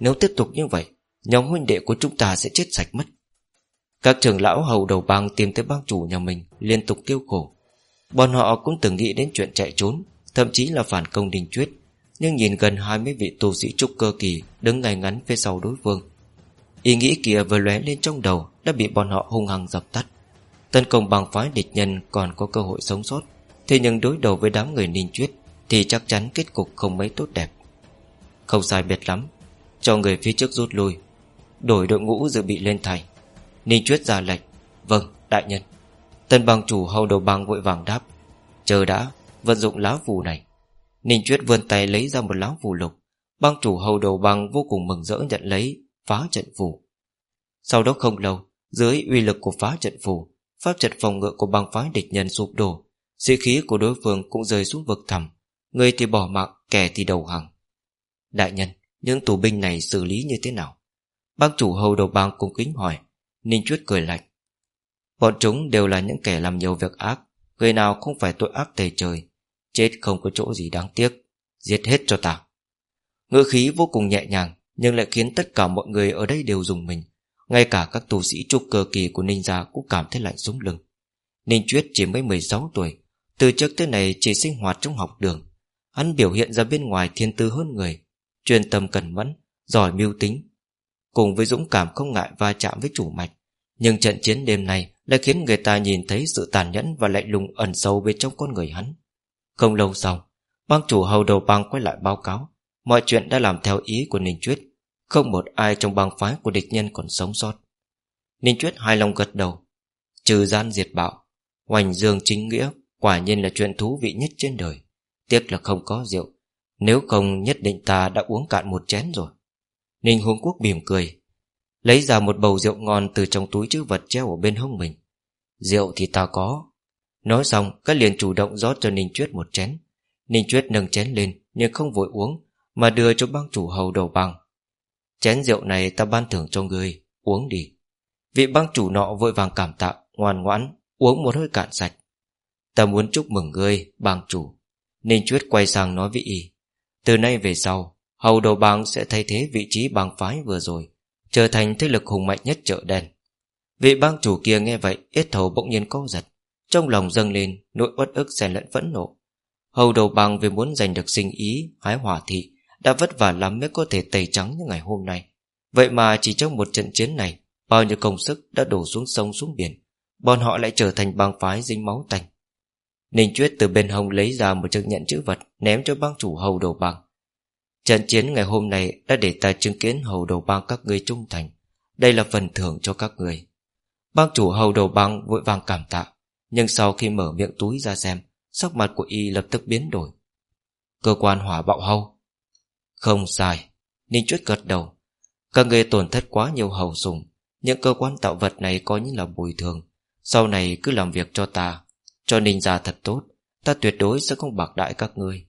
Nếu tiếp tục như vậy, Nhóm huynh đệ của chúng ta sẽ chết sạch mất. Các trưởng lão hầu đầu bang tìm tới bang chủ nhà mình, Liên tục kêu khổ. Bọn họ cũng từng nghĩ đến chuyện chạy trốn, Thậm chí là phản công đình chuyết nhưng nhìn gần 20 vị tu sĩ trúc cơ kỳ Đứng ngay ngắn phía sau đối phương. Ý nghĩ kia vừa lóe lên trong đầu Đã bị bọn họ hung hăng dập tắt. Tấn công bằng phái địch nhân còn có cơ hội sống sót. Thế nhưng đối đầu với đám người ninh chuyết Thì chắc chắn kết cục không mấy tốt đẹp. Không sai biệt lắm. Cho người phía trước rút lui. Đổi đội ngũ dự bị lên thành. Ninh Chuyết ra lệnh. Vâng đại nhân. Tân bang chủ hầu đầu bang vội vàng đáp. Chờ đã, vận dụng lá phù này. Ninh Chuyết vươn tay lấy ra một lá phù lục. Bang chủ hầu đầu băng vô cùng mừng rỡ nhận lấy, Phá trận phù. Sau đó không lâu, Dưới uy lực của phá trận phù, Pháp trận phòng ngự của bang phái địch nhân sụp đổ. Sĩ khí của đối phương cũng rơi xuống vực thẳm, Người thì bỏ mạng, Kẻ thì đầu hàng. Đại nhân, Những tù binh này xử lý như thế nào? Bang chủ hầu đầu bang cung kính hỏi. Ninh Chuyết cười lạnh. Bọn chúng đều là những kẻ làm nhiều việc ác, Người nào không phải tội ác tề trời. Chết không có chỗ gì đáng tiếc. Giết hết cho ta Ngữ khí vô cùng nhẹ nhàng, Nhưng lại khiến tất cả mọi người ở đây đều dùng mình. Ngay cả các tù sĩ trúc cơ kỳ của Ninh Gia Cũng cảm thấy lạnh sống lưng. Ninh Chuyết chỉ mới 16 tuổi. Từ trước tới này chỉ sinh hoạt trong học đường. Hắn biểu hiện ra bên ngoài thiên tư hơn người, Chuyên tâm cẩn mẫn, Giỏi mưu tính. Cùng với dũng cảm không ngại va chạm với chủ mạch, Nhưng trận chiến đêm nay lại khiến người ta nhìn thấy sự tàn nhẫn Và lạnh lùng ẩn sâu bên trong con người hắn. Không lâu sau, Bang chủ hầu đầu bang quay lại báo cáo, Mọi chuyện đã làm theo ý của Ninh Chuyết. Không một ai trong bang phái của địch nhân còn sống sót. Ninh Chuyết hài lòng gật đầu. Trừ gian diệt bạo, Hoành dương chính nghĩa Quả nhiên là chuyện thú vị nhất trên đời. Tiếc là không có rượu, Nếu không nhất định ta đã uống cạn một chén rồi. Ninh Hướng Quốc mỉm cười, Lấy ra một bầu rượu ngon Từ trong túi chữ vật treo ở bên hông mình. Rượu thì ta có Nói xong các liền chủ động rót cho Ninh Chuyết một chén. Ninh Chuyết nâng chén lên, Nhưng không vội uống, Mà đưa cho băng chủ hầu đầu bằng. Chén rượu này ta ban thưởng cho ngươi, Uống đi. Vị băng chủ nọ vội vàng cảm tạ, Ngoan ngoãn, uống một hơi cạn sạch. Ta muốn chúc mừng ngươi, bang chủ. Ninh Chuyết quay sang nói với y, Từ nay về sau, Hầu đầu bang sẽ thay thế vị trí bang phái vừa rồi, Trở thành thế lực hùng mạnh nhất chợ đen. Vị bang chủ kia nghe vậy, Yết thầu bỗng nhiên co giật. Trong lòng dâng lên nỗi uất ức xen lẫn phẫn nộ. Hầu đầu bằng vì muốn giành được sinh ý, Hái hỏa thị, Đã vất vả lắm mới có thể tẩy trắng như ngày hôm nay. Vậy mà chỉ trong một trận chiến này, Bao nhiêu công sức đã đổ xuống sông xuống biển, Bọn họ lại trở thành bang phái dính máu tanh. Ninh Chuyết từ bên hông lấy ra một chiếc nhận chữ vật, Ném cho bang chủ hầu đầu bằng Trận chiến ngày hôm nay Đã để ta chứng kiến hầu đầu bang các ngươi trung thành. Đây là phần thưởng cho các người Bang chủ hầu đầu bang vội vàng cảm tạ. Nhưng sau khi mở miệng túi ra xem, Sắc mặt của y lập tức biến đổi. Cơ quan hỏa bạo hầu Không sai, Ninh Chuyết gật đầu. Các người tổn thất quá nhiều hầu sùng Những cơ quan tạo vật này coi như là bồi thường. Sau này cứ làm việc cho ta, cho ninh gia thật tốt, Ta tuyệt đối sẽ không bạc đại các ngươi.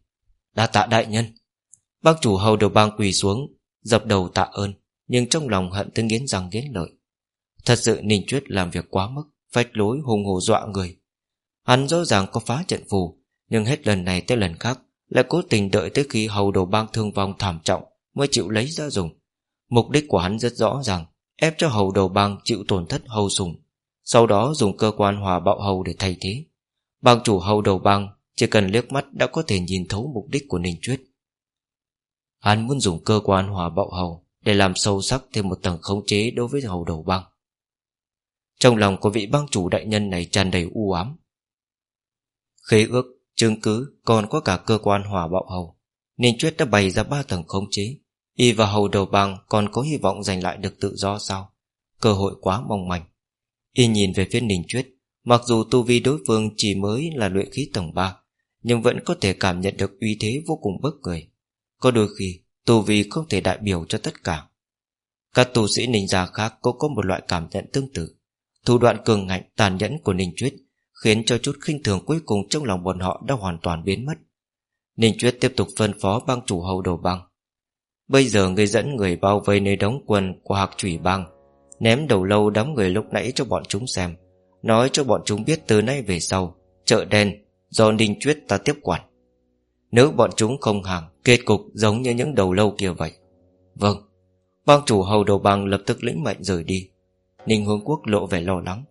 Đa tạ đại nhân. Bác chủ hầu đầu bang quỳ xuống, Dập đầu tạ ơn, Nhưng trong lòng hận tới nghiến răng nghiến lợi. Thật sự Ninh Chuyết làm việc quá mức phách lối hùng hồ dọa người. Hắn rõ ràng có phá trận phù, Nhưng hết lần này tới lần khác, Lại cố tình đợi tới khi hầu đầu bang thương vong thảm trọng Mới chịu lấy ra dùng. Mục đích của hắn rất rõ ràng, Ép cho hầu đầu bang chịu tổn thất hầu sùng. Sau đó dùng cơ quan hòa bạo hầu để thay thế. Bang chủ hầu đầu bang Chỉ cần liếc mắt đã có thể nhìn thấu mục đích của Ninh Chuyết Hắn muốn dùng cơ quan hòa bạo hầu Để làm sâu sắc thêm một tầng khống chế Đối với hầu đầu bang. Trong lòng của vị bang chủ đại nhân này tràn đầy u ám. Khế ước, chứng cứ Còn có cả cơ quan hòa bạo hầu nên Chuyết đã bày ra ba tầng khống chế. Y và hầu đầu bang còn có hy vọng giành lại được tự do sao? Cơ hội quá mong manh. Y nhìn về phía Ninh Chuyết Mặc dù tu vi đối phương chỉ mới là luyện khí tầng 3 Nhưng vẫn có thể cảm nhận được uy thế vô cùng bất người Có đôi khi Tu vi không thể đại biểu cho tất cả. Các tu sĩ ninh gia khác cũng có một loại cảm nhận tương tự. Thủ đoạn cường ngạnh, tàn nhẫn của Ninh Chuyết Khiến cho chút khinh thường cuối cùng trong lòng bọn họ đã hoàn toàn biến mất. Ninh Chuyết tiếp tục phân phó bang chủ hầu đầu bang. Bây giờ người dẫn người bao vây nơi đóng quân của hạc trùy bang, Ném đầu lâu đám người lúc nãy cho bọn chúng xem, Nói cho bọn chúng biết từ nay về sau, Chợ đen do Ninh Chuyết ta tiếp quản. Nếu bọn chúng không hàng, Kết cục giống như những đầu lâu kia vậy. Vâng Bang chủ hầu đầu bang lập tức lĩnh mệnh rời đi. Ninh Hướng Quốc lộ vẻ lo lắng.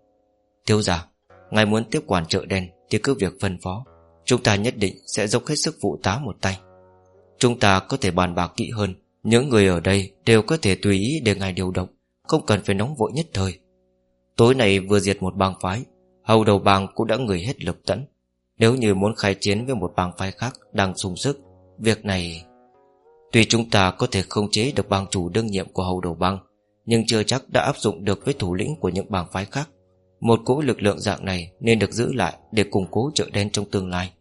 Thiếu giả Ngài muốn tiếp quản chợ đen Thì cứ việc phân phó. Chúng ta nhất định sẽ dốc hết sức vụ tá một tay. Chúng ta có thể bàn bạc kỹ hơn. Những người ở đây đều có thể tùy ý để ngài điều động, Không cần phải nóng vội nhất thời. Tối nay vừa diệt một bang phái, Hầu đầu bang cũng đã người hết lực tẫn. Nếu như muốn khai chiến với một bang phái khác Đang sung sức, Việc này Tuy chúng ta có thể không chế được bang chủ đương nhiệm của hầu đầu bang nhưng chưa chắc đã áp dụng được với thủ lĩnh của những bảng phái khác. Một cỗ lực lượng dạng này Nên được giữ lại để củng cố chợ đen trong tương lai.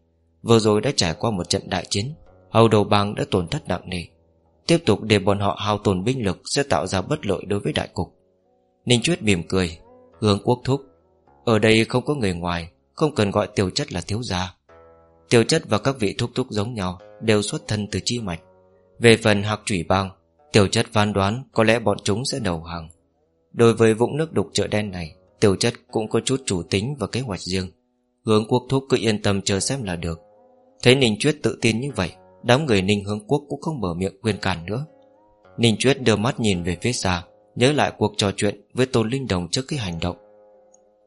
Vừa rồi đã trải qua một trận đại chiến, Hầu đầu bang đã tổn thất nặng nề. Tiếp tục để bọn họ hao tổn binh lực Sẽ tạo ra bất lợi đối với đại cục. Ninh Chuyết mỉm cười, Hướng quốc thúc, Ở đây không có người ngoài, Không cần gọi tiểu chất là thiếu gia. Tiểu chất và các vị thúc thúc giống nhau Đều xuất thân từ chi mạch. Về phần hạc trủy bang Tiểu chất phán đoán có lẽ bọn chúng sẽ đầu hàng. Đối với vũng nước đục chợ đen này, Tiểu chất cũng có chút chủ tính và kế hoạch riêng. Hướng quốc thúc cứ yên tâm chờ xem là được. Thấy Ninh Chuyết tự tin như vậy, Đám người Ninh hướng quốc cũng không mở miệng khuyên cản nữa. Ninh Chuyết đưa mắt nhìn về phía xa, Nhớ lại cuộc trò chuyện với Tôn Linh Đồng trước khi hành động.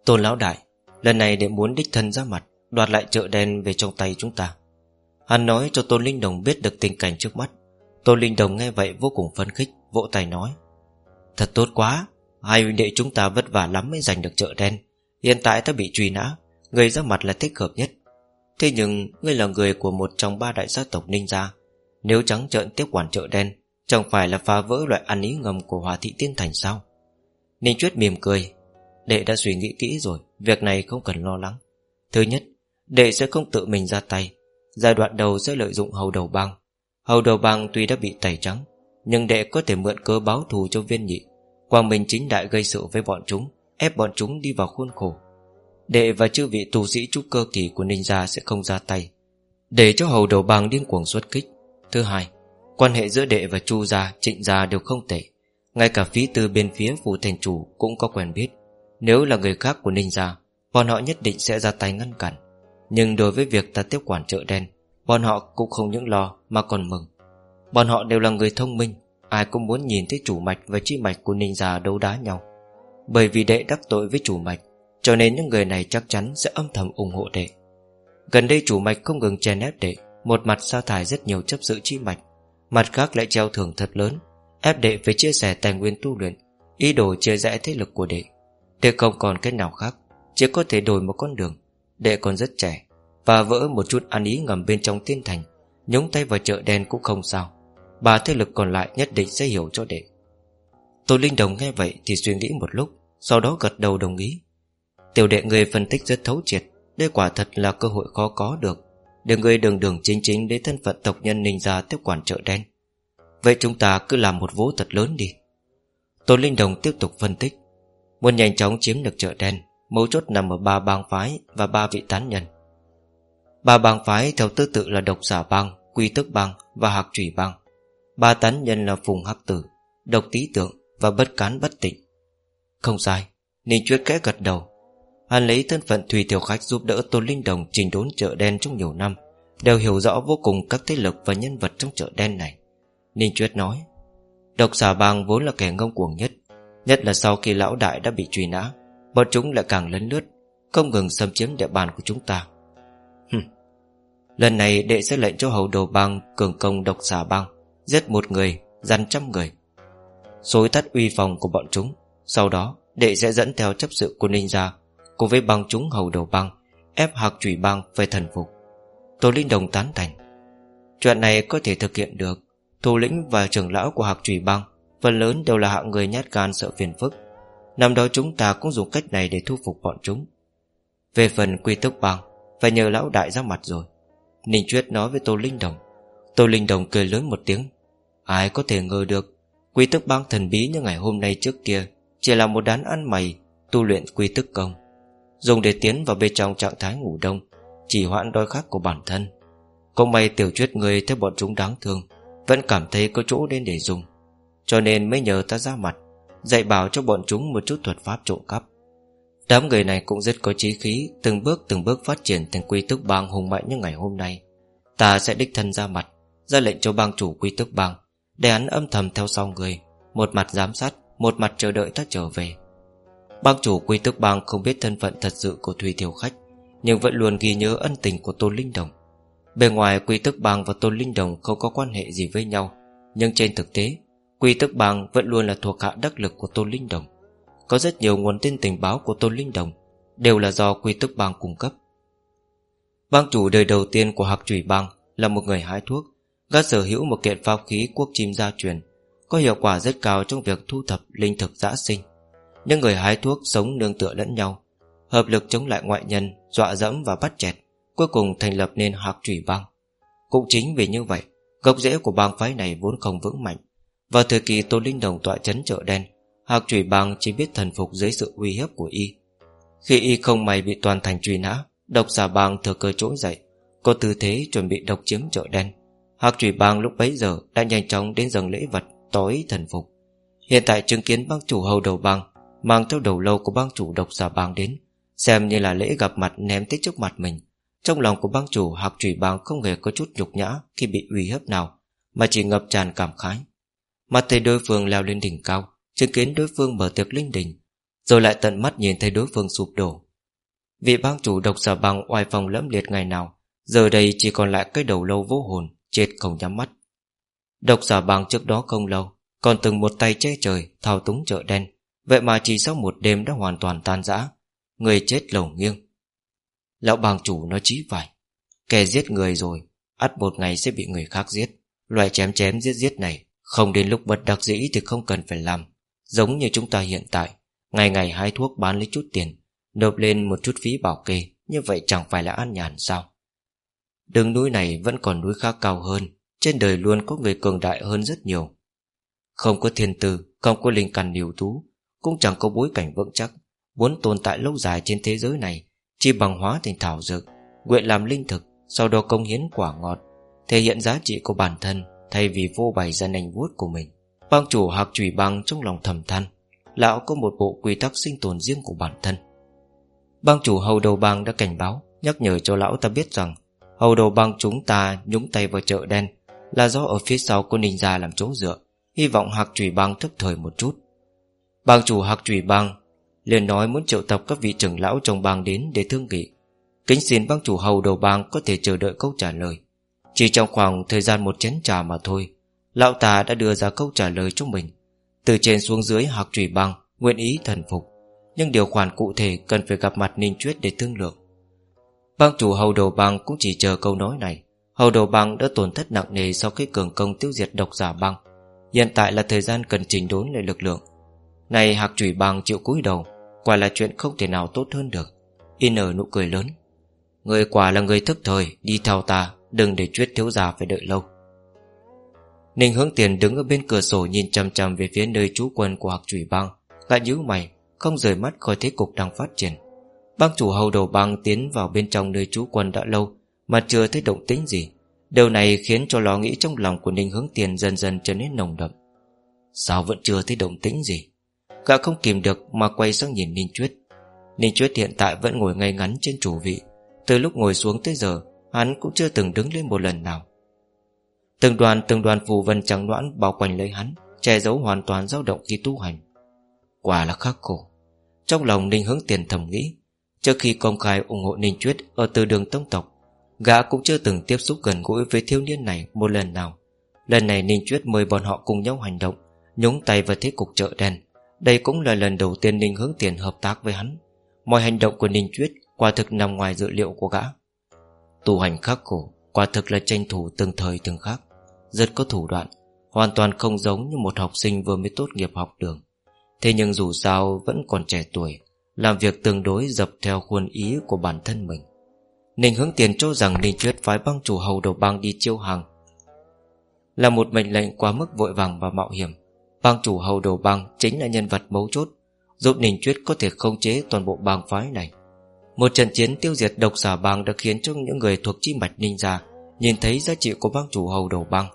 Tôn Lão Đại, Lần này để muốn đích thân ra mặt, Đoạt lại chợ đen về trong tay chúng ta. Hắn nói cho Tôn Linh Đồng biết được tình cảnh trước mắt. Tôn Linh Đồng nghe vậy vô cùng phấn khích Vỗ tay nói Thật tốt quá Hai huynh đệ chúng ta vất vả lắm mới giành được chợ đen. Hiện tại ta bị truy nã Người ra mặt là thích hợp nhất. Thế nhưng ngươi là người của một trong ba đại gia tộc Ninh gia, Nếu trắng trợn tiếp quản chợ đen Chẳng phải là phá vỡ loại ăn ý ngầm của Hòa Thị Tiên Thành sao? Ninh Chuyết mỉm cười Đệ đã suy nghĩ kỹ rồi Việc này không cần lo lắng. Thứ nhất Đệ sẽ không tự mình ra tay. Giai đoạn đầu sẽ lợi dụng hầu đầu băng. Hầu đầu bang tuy đã bị tẩy trắng Nhưng đệ có thể mượn cơ báo thù cho viên nhị. Quang Minh chính đại gây sự với bọn chúng Ép bọn chúng đi vào khuôn khổ. Đệ và chư vị tù sĩ trúc cơ kỳ của ninja sẽ không ra tay. Để cho hầu đầu bang điên cuồng xuất kích. Thứ hai Quan hệ giữa đệ và chu gia, trịnh gia đều không tệ. Ngay cả phí tư bên phía phủ thành chủ Cũng có quen biết. Nếu là người khác của ninh gia Bọn họ nhất định sẽ ra tay ngăn cản. Nhưng đối với việc ta tiếp quản chợ đen Bọn họ cũng không những lo mà còn mừng. Bọn họ đều là người thông minh, Ai cũng muốn nhìn thấy chủ mạch và chi mạch của ninh già đấu đá nhau. Bởi vì đệ đắc tội với chủ mạch, Cho nên những người này chắc chắn sẽ âm thầm ủng hộ đệ. Gần đây chủ mạch không ngừng chèn ép đệ, Một mặt sa thải rất nhiều chấp sự chi mạch, Mặt khác lại treo thưởng thật lớn, Ép đệ phải chia sẻ tài nguyên tu luyện, Ý đồ chia rẽ thế lực của đệ. Đệ không còn cách nào khác, Chỉ có thể đổi một con đường, Đệ còn rất trẻ. Và vỡ một chút ăn ý ngầm bên trong tiên thành. Nhúng tay vào chợ đen cũng không sao. Bà thế lực còn lại nhất định sẽ hiểu cho đệ Tô Linh Đồng nghe vậy Thì suy nghĩ một lúc, Sau đó gật đầu đồng ý. Tiểu đệ người phân tích rất thấu triệt, Đây quả thật là cơ hội khó có được, để người đường đường chính chính Đến thân phận tộc nhân ninh gia tiếp quản chợ đen. Vậy chúng ta cứ làm một vố thật lớn đi. Tôn Linh Đồng tiếp tục phân tích. Muốn nhanh chóng chiếm được chợ đen, Mấu chốt nằm ở ba bang phái Và ba vị tán nhân. Ba bang phái theo tư tự là độc giả bang, Quy tức bang và hạc trùy bang. Ba tán nhân là phùng hắc tử, Độc tý tượng và bất cán bất tịnh. Không sai, Ninh Chuyết kẽ gật đầu. Hắn lấy thân phận Thùy Tiểu Khách giúp đỡ Tôn Linh Đồng trình đốn chợ đen trong nhiều năm, Đều hiểu rõ vô cùng các thế lực và nhân vật trong chợ đen này. Ninh Chuyết nói, Độc giả bang vốn là kẻ ngông cuồng nhất Nhất là sau khi lão đại đã bị truy nã, Bọn chúng lại càng lấn lướt, Không ngừng xâm chiếm địa bàn của chúng ta. Lần này đệ sẽ lệnh cho hầu đầu bang Cường công độc giả bang Giết một người, dằn trăm người. Xối tắt uy phòng của bọn chúng Sau đó đệ sẽ dẫn theo chấp sự của ninja Cùng với băng chúng hầu đầu băng Ép hạc trùy băng về thần phục. Tô Linh Đồng tán thành. Chuyện này có thể thực hiện được. Thủ lĩnh và trưởng lão của hạc trùy băng Phần lớn đều là hạng người nhát gan sợ phiền phức. Năm đó chúng ta cũng dùng cách này Để thu phục bọn chúng. Về phần quy tức băng Phải nhờ lão đại ra mặt rồi. Ninh Chuyết nói với Tô Linh Đồng. Tô Linh Đồng cười lớn một tiếng. Ai có thể ngờ được, Quy tức băng thần bí như ngày hôm nay trước kia Chỉ là một đán ăn mày, Tu luyện quy tức công. Dùng để tiến vào bên trong trạng thái ngủ đông, Chỉ hoãn đói khát của bản thân. Cũng may tiểu chuyết người thấy bọn chúng đáng thương, Vẫn cảm thấy có chỗ nên để dùng. Cho nên mới nhờ ta ra mặt, Dạy bảo cho bọn chúng một chút thuật pháp trộm cắp. Đám người này cũng rất có trí khí, Từng bước từng bước phát triển thành quy tức bang hùng mạnh như ngày hôm nay. Ta sẽ đích thân ra mặt, Ra lệnh cho bang chủ quy tức bang, Để hắn âm thầm theo sau người, Một mặt giám sát, Một mặt chờ đợi ta trở về. Bang chủ quy tức bang không biết thân phận thật sự của Thùy Tiểu Khách, Nhưng vẫn luôn ghi nhớ ân tình của Tôn Linh Đồng. Bề ngoài quy tức bang và Tôn Linh Đồng không có quan hệ gì với nhau, Nhưng trên thực tế Quy tức bang vẫn luôn là thuộc hạ đắc lực của Tôn Linh Đồng. Có rất nhiều nguồn tin tình báo của Tôn Linh Đồng Đều là do quy tức bang cung cấp. Bang chủ đời đầu tiên của Hạc Trùy Bang Là một người hái thuốc, Gã sở hữu một kiện pháo khí quốc chim gia truyền, Có hiệu quả rất cao trong việc thu thập linh thực giã sinh. Những người hái thuốc sống nương tựa lẫn nhau, Hợp lực chống lại ngoại nhân, Dọa dẫm và bắt chẹt, Cuối cùng thành lập nên hạc trùy bang. Cũng chính vì như vậy, Gốc rễ của bang phái này vốn không vững mạnh Vào thời kỳ Tô Linh Đồng tọa chấn chợ đen Hạc trùy bang chỉ biết thần phục dưới sự uy hiếp của y. Khi y không may bị toàn thành truy nã, Độc giả bang thừa cơ trỗi dậy, Có tư thế chuẩn bị độc chiếm chợ đen. Hạc trùy bang lúc bấy giờ Đã nhanh chóng đến dâng lễ vật tối thần phục. Hiện tại chứng kiến bang chủ hầu đầu bang, Mang theo đầu lâu của bang chủ độc giả bang đến, Xem như là lễ gặp mặt ném tới trước mặt mình. Trong lòng của bang chủ, Hạc trùy bang không hề có chút nhục nhã Khi bị uy hiếp nào, Mà chỉ ngập tràn cảm khái. Mặt thấy đối phương leo lên đỉnh cao Chứng kiến đối phương mở tiệc linh đình, Rồi lại tận mắt nhìn thấy đối phương sụp đổ. Vị bang chủ độc giả bằng oai phong lẫm liệt ngày nào, Giờ đây chỉ còn lại cái đầu lâu vô hồn, Chết không nhắm mắt. Độc giả bằng trước đó không lâu, Còn từng một tay che trời, Thao túng chợ đen, Vậy mà chỉ sau một đêm đã hoàn toàn tan rã, Người chết lầu nghiêng. Lão bang chủ nói chí phải, Kẻ giết người rồi, ắt một ngày sẽ bị người khác giết, Loại chém chém giết giết này, Không đến lúc bất đặc dĩ thì không cần phải làm. Giống như chúng ta hiện tại. Ngày ngày hái thuốc bán lấy chút tiền, Nộp lên một chút phí bảo kê, Như vậy chẳng phải là an nhàn sao? Đường núi này vẫn còn núi khác cao hơn, Trên đời luôn có người cường đại hơn rất nhiều. Không có thiên tư, Không có linh căn điều tú Cũng chẳng có bối cảnh vững chắc. Muốn tồn tại lâu dài trên thế giới này, Chỉ bằng hóa thành thảo dược, Nguyện làm linh thực, Sau đó công hiến quả ngọt, Thể hiện giá trị của bản thân Thay vì vô bày ra nành vuốt của mình. Bang chủ hạc chùy Bang trong lòng thầm than, Lão có một bộ quy tắc sinh tồn riêng của bản thân. Bang chủ hầu đầu bang đã cảnh báo, Nhắc nhở cho lão ta biết rằng, Hầu đầu bang chúng ta nhúng tay vào chợ đen Là do ở phía sau có ninja làm chỗ dựa, Hy vọng hạc chùy bang thức thời một chút. Bang chủ hạc chùy bang liền nói muốn triệu tập các vị trưởng lão trong bang đến để thương nghị. Kính xin bang chủ hầu đầu bang có thể chờ đợi câu trả lời. Chỉ trong khoảng thời gian một chén trà mà thôi Lão ta đã đưa ra câu trả lời cho mình. Từ trên xuống dưới hạc trùy Băng Nguyện ý thần phục. Nhưng điều khoản cụ thể cần phải gặp mặt Ninh Chuyết để thương lượng. Bang chủ hầu đầu bang cũng chỉ chờ câu nói này. Hầu đầu bang đã tổn thất nặng nề Sau khi cường công tiêu diệt độc giả bang. Hiện tại là thời gian cần chỉnh đốn lại lực lượng. Này hạc trùy bang chịu cúi đầu, Quả là chuyện không thể nào tốt hơn được. In nở nụ cười lớn. Người quả là người thức thời, Đi theo ta, Đừng để chuyết thiếu già phải đợi lâu. Ninh hướng tiền đứng ở bên cửa sổ Nhìn chăm chăm về phía nơi trú quân của hạc trùy bang. Lại nhíu mày, Không rời mắt khỏi thế cục đang phát triển. Bang chủ hầu đầu bang tiến vào bên trong nơi trú quân đã lâu, Mà chưa thấy động tĩnh gì. Điều này khiến cho lo nghĩ trong lòng của Ninh hướng tiền Dần dần trở nên nồng đậm. Sao vẫn chưa thấy động tĩnh gì? Gã không kìm được mà quay sang nhìn Ninh Chuyết. Ninh Chuyết hiện tại vẫn ngồi ngay ngắn trên chủ vị. Từ lúc ngồi xuống tới giờ, Hắn cũng chưa từng đứng lên một lần nào. Từng đoàn từng đoàn phù vân trắng đoán bao quanh lấy hắn, Che giấu hoàn toàn dao động khi tu hành. Quả là khắc khổ. Trong lòng Ninh hướng tiền thầm nghĩ, Trước khi công khai ủng hộ Ninh Chuyết Ở từ đường tông tộc, Gã cũng chưa từng tiếp xúc gần gũi với thiếu niên này Một lần nào. Lần này Ninh Chuyết mời bọn họ cùng nhau hành động, Nhúng tay vào thế cục chợ đen. Đây cũng là lần đầu tiên Ninh hướng tiền hợp tác với hắn. Mọi hành động của Ninh Chuyết Quả thực nằm ngoài dự liệu của gã. Tu hành khắc khổ Quả thực là tranh thủ từng thời từng khác. Rất có thủ đoạn, Hoàn toàn không giống như một học sinh vừa mới tốt nghiệp học đường. Thế nhưng dù sao vẫn còn trẻ tuổi, Làm việc tương đối dập theo khuôn ý của bản thân mình. Ninh hướng tiền cho rằng Ninh Chuyết phái băng chủ hầu đầu bang đi chiêu hàng. Là một mệnh lệnh quá mức vội vàng và mạo hiểm, Bang chủ hầu đầu bang chính là nhân vật mấu chốt, Giúp Ninh Chuyết có thể khống chế toàn bộ bang phái này. Một trận chiến tiêu diệt độc giả bang đã khiến cho những người thuộc chi mạch ninja Nhìn thấy giá trị của bang chủ hầu đầu bang.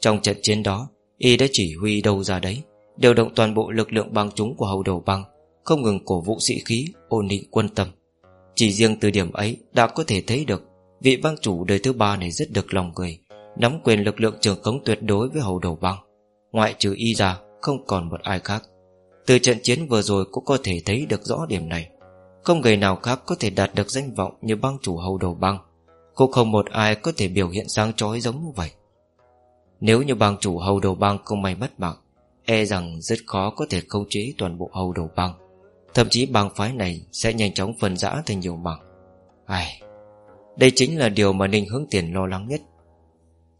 Trong trận chiến đó Y đã chỉ huy đâu ra đấy Điều động toàn bộ lực lượng băng chúng của hầu đầu băng, Không ngừng cổ vũ sĩ khí Ổn định quân tâm. Chỉ riêng từ điểm ấy đã có thể thấy được Vị băng chủ đời thứ ba này rất được lòng người Nắm quyền lực lượng trường khống tuyệt đối với hầu đầu băng, Ngoại trừ y ra Không còn một ai khác. Từ trận chiến vừa rồi cũng có thể thấy được rõ điểm này. Không người nào khác có thể đạt được danh vọng Như băng chủ hầu đầu băng, Cũng không một ai có thể biểu hiện sáng chói giống như vậy. Nếu như bang chủ hầu đầu bang không may mất mạng E rằng rất khó có thể khống chế toàn bộ hầu đầu bang. Thậm chí bang phái này Sẽ nhanh chóng phân rã thành nhiều mảng. Ai, Đây chính là điều mà Ninh hướng tiền lo lắng nhất.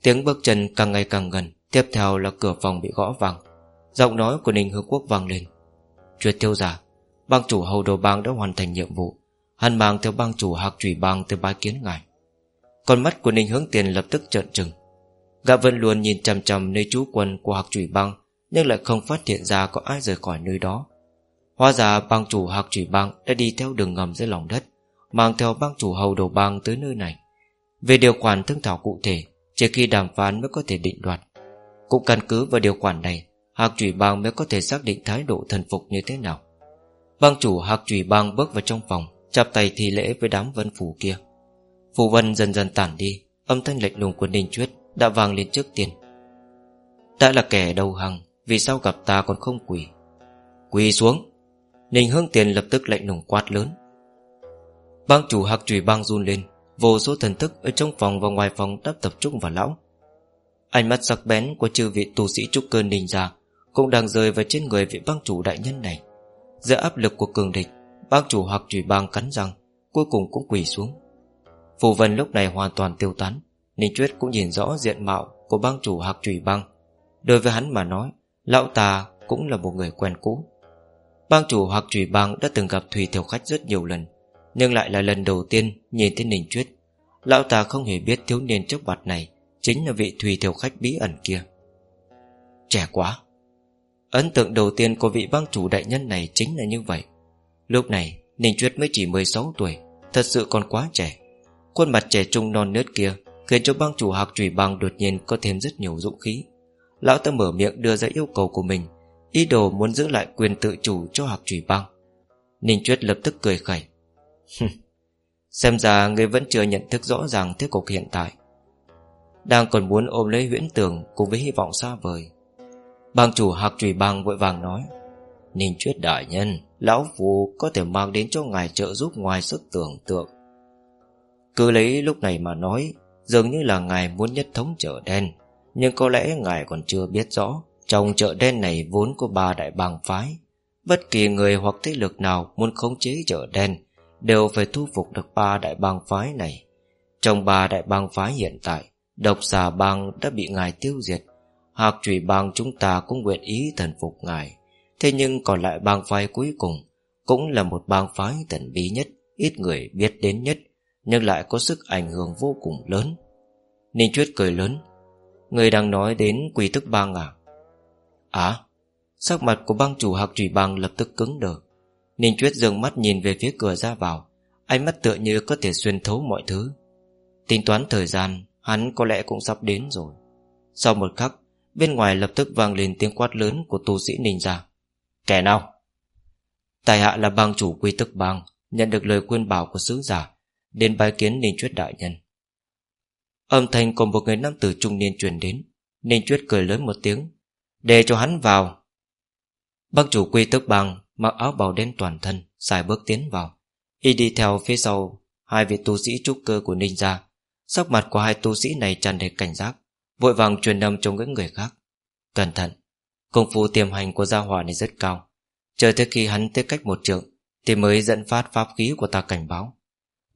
Tiếng bước chân càng ngày càng gần, Tiếp theo là cửa phòng bị gõ vang Giọng nói của Ninh Hướng Quốc vang lên. Chuyệt tiêu giả, Bang chủ hầu đầu bang đã hoàn thành nhiệm vụ. Hắn mang theo bang chủ hạc trùy bang tới bái kiến ngài. Con mắt của Ninh Hướng Tiền lập tức trợn trừng. Gã vẫn luôn nhìn chằm chằm nơi trú quân của hạc trùy bang, Nhưng lại không phát hiện ra có ai rời khỏi nơi đó. Hóa ra bang chủ hạc trùy bang đã đi theo đường ngầm dưới lòng đất, Mang theo bang chủ hầu đầu bang tới nơi này. Về điều khoản thương thảo cụ thể, Chỉ khi đàm phán mới có thể định đoạt. Cũng căn cứ vào điều khoản này, Hạc trùy bang mới có thể xác định thái độ thần phục như thế nào. Bang chủ hạc trùy bang bước vào trong phòng Chạp tay thi lễ với đám vân phủ kia. Phù vân dần dần tản đi, Âm thanh lệnh lùng của Ninh Chuyết. Đã vang lên trước tiên. Đã là kẻ đầu hàng, Vì sao gặp ta còn không quỳ? Quỳ xuống. Ninh Hương Tiền lập tức lạnh lùng quát lớn. Bang chủ hạc trùy bang run lên, Vô số thần thức ở trong phòng và ngoài phòng đã tập trung vào lão. Ánh mắt sắc bén của chư vị tu sĩ trúc cơ ninh ra Cũng đang rơi vào trên người vị bang chủ đại nhân này. Giữa áp lực của cường địch, Bang chủ hoặc trùy bang cắn răng, Cuối cùng cũng quỳ xuống. Phù vân lúc này hoàn toàn tiêu tán. Ninh Chuyết cũng nhìn rõ diện mạo Của bang chủ hạc trùy băng. Đối với hắn mà nói, Lão ta cũng là một người quen cũ. Bang chủ hạc trùy bang đã từng gặp Thùy Thiểu Khách rất nhiều lần, Nhưng lại là lần đầu tiên nhìn thấy Ninh Chuyết Lão ta không hề biết thiếu niên trước mặt này Chính là vị Thùy Thiểu Khách bí ẩn kia. Trẻ quá! Ấn tượng đầu tiên của vị bang chủ đại nhân này chính là như vậy. Lúc này, Ninh Chuyết mới chỉ 16 tuổi, Thật sự còn quá trẻ. Khuôn mặt trẻ trung non nớt kia Khiến cho bang chủ hạc trùy bang đột nhiên có thêm rất nhiều dũng khí. Lão ta mở miệng đưa ra yêu cầu của mình, Ý đồ muốn giữ lại quyền tự chủ cho hạc trùy bang. Ninh Chuyết lập tức cười khẩy. Xem ra người vẫn chưa nhận thức rõ ràng thế cục hiện tại. Đang còn muốn ôm lấy huyễn tưởng Cùng với hy vọng xa vời, Bang chủ hạc trùy bang vội vàng nói, Ninh Chuyết đại nhân, Lão Phù có thể mang đến cho ngài trợ giúp ngoài sức tưởng tượng. Cứ lấy lúc này mà nói Dường như là ngài muốn nhất thống chợ đen. Nhưng có lẽ ngài còn chưa biết rõ, Trong chợ đen này vốn có ba đại bang phái. Bất kỳ người hoặc thế lực nào muốn khống chế chợ đen Đều phải thu phục được ba đại bang phái này. Trong ba đại bang phái hiện tại, Độc xà bang đã bị ngài tiêu diệt. Hạc trùy bang chúng ta cũng nguyện ý thần phục ngài. Thế nhưng còn lại bang phái cuối cùng Cũng là một bang phái thần bí nhất, Ít người biết đến nhất. Nhưng lại có sức ảnh hưởng vô cùng lớn. Ninh Chuyết cười lớn. Người đang nói đến quy tức bang à? À Sắc mặt của bang chủ hạc trùy bang lập tức cứng đờ. Ninh Chuyết dừng mắt nhìn về phía cửa ra vào, Ánh mắt tựa như có thể xuyên thấu mọi thứ. Tính toán thời gian, Hắn có lẽ cũng sắp đến rồi. Sau một khắc, Bên ngoài lập tức vang lên tiếng quát lớn Của tu sĩ ninh gia. Kẻ nào? Tài hạ là bang chủ quy tức bang, Nhận được lời khuyên bảo của sứ giả. Đến bái kiến Ninh Chuyết đại nhân. Âm thanh của một người nam tử trung niên truyền đến. Ninh Chuyết cười lớn một tiếng. Để cho hắn vào. Bác chủ quy tức bằng, Mặc áo bào đen toàn thân, xài bước tiến vào. Y đi theo phía sau Hai vị tu sĩ trúc cơ của Ninh gia. Sắc mặt của hai tu sĩ này tràn đầy cảnh giác, Vội vàng truyền âm cho những người khác. Cẩn thận, Công phu tiềm hành của gia hỏa này rất cao. Chờ tới khi hắn tới cách một trượng, Thì mới dẫn phát pháp khí của ta cảnh báo.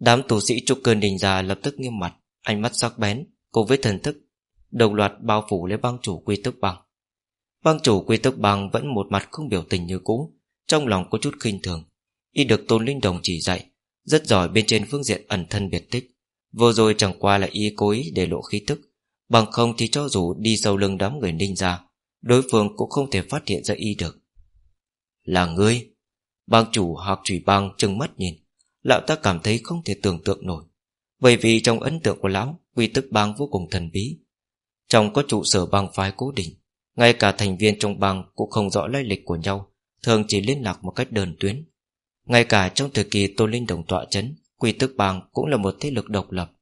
Đám tù sĩ trúc cơn đình già lập tức nghiêm mặt, Ánh mắt sắc bén, Cùng với thần thức, Đồng loạt bao phủ lấy băng chủ quy tức bằng. Băng chủ quy tức bằng vẫn một mặt không biểu tình như cũ, Trong lòng có chút khinh thường. Y được Tôn Linh Đồng chỉ dạy, Rất giỏi bên trên phương diện ẩn thân biệt tích. Vừa rồi chẳng qua là y cố ý để lộ khí tức, Bằng không thì cho dù đi sâu lưng đám người ninh ra Đối phương cũng không thể phát hiện ra y được. Là ngươi? Bang chủ hoặc trùy bang chừng mắt nhìn. Lão ta cảm thấy không thể tưởng tượng nổi. Bởi vì trong ấn tượng của lão, Quy tức bang vô cùng thần bí. Trong có trụ sở bang phái cố định, Ngay cả thành viên trong bang Cũng không rõ lai lịch của nhau, Thường chỉ liên lạc một cách đơn tuyến. Ngay cả trong thời kỳ Tô Linh Đồng tọa chấn, Quy tức bang cũng là một thế lực độc lập.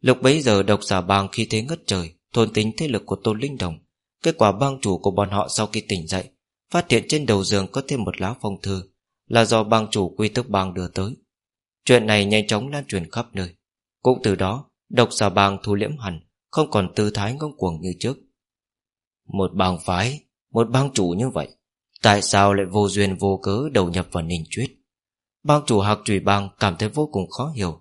Lúc bấy giờ độc giả bang khi thế ngất trời, Thôn tính thế lực của Tôn Linh Đồng, Kết quả bang chủ của bọn họ sau khi tỉnh dậy, Phát hiện trên đầu giường có thêm một lá phong thư. Là do bang chủ quy tức bang đưa tới. Chuyện này nhanh chóng lan truyền khắp nơi. Cũng từ đó, Độc giả bang thu liễm hẳn, Không còn tư thái ngông cuồng như trước. Một bang phái, Một bang chủ như vậy, Tại sao lại vô duyên vô cớ đầu nhập vào Ninh Chuyết Bang chủ hạc trùy bang cảm thấy vô cùng khó hiểu.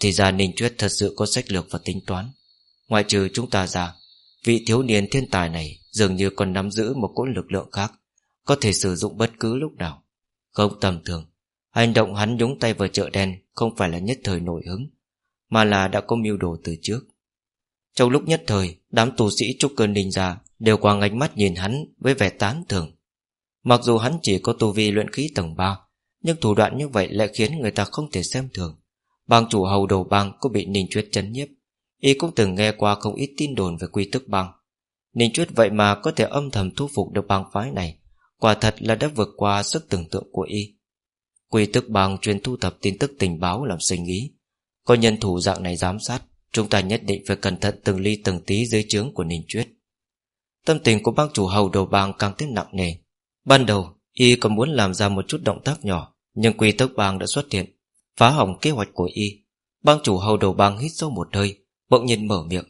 Thì ra Ninh Chuyết thật sự có sách lược và tính toán. Ngoại trừ chúng ta ra, Vị thiếu niên thiên tài này Dường như còn nắm giữ một cỗ lực lượng khác, Có thể sử dụng bất cứ lúc nào. Không tầm thường. Hành động hắn nhúng tay vào chợ đen Không phải là nhất thời nổi hứng, Mà là đã có mưu đồ từ trước. Trong lúc nhất thời, Đám tù sĩ trúc cơn ninh ra Đều quang ánh mắt nhìn hắn với vẻ tán thường Mặc dù hắn chỉ có tu vi luyện khí tầng 3 Nhưng thủ đoạn như vậy lại khiến người ta không thể xem thường. Bang chủ hầu đầu bang có bị ninh chuyết chấn nhiếp. Y cũng từng nghe qua không ít tin đồn về quy tức bang. Ninh Chuyết vậy mà có thể âm thầm thu phục được bang phái này. Quả thật là đã vượt qua sức tưởng tượng của Y. Quy tức bang chuyên thu thập tin tức tình báo làm suy nghĩ. Có nhân thủ dạng này giám sát, Chúng ta nhất định phải cẩn thận từng ly từng tí dưới trướng của Ninh Chuyết. Tâm tình của bang chủ hầu đầu bang càng thêm nặng nề. Ban đầu, Y còn muốn làm ra một chút động tác nhỏ, Nhưng quy tức bang đã xuất hiện, Phá hỏng kế hoạch của y. Bang chủ hầu đầu bang hít sâu một hơi, Bỗng nhiên mở miệng.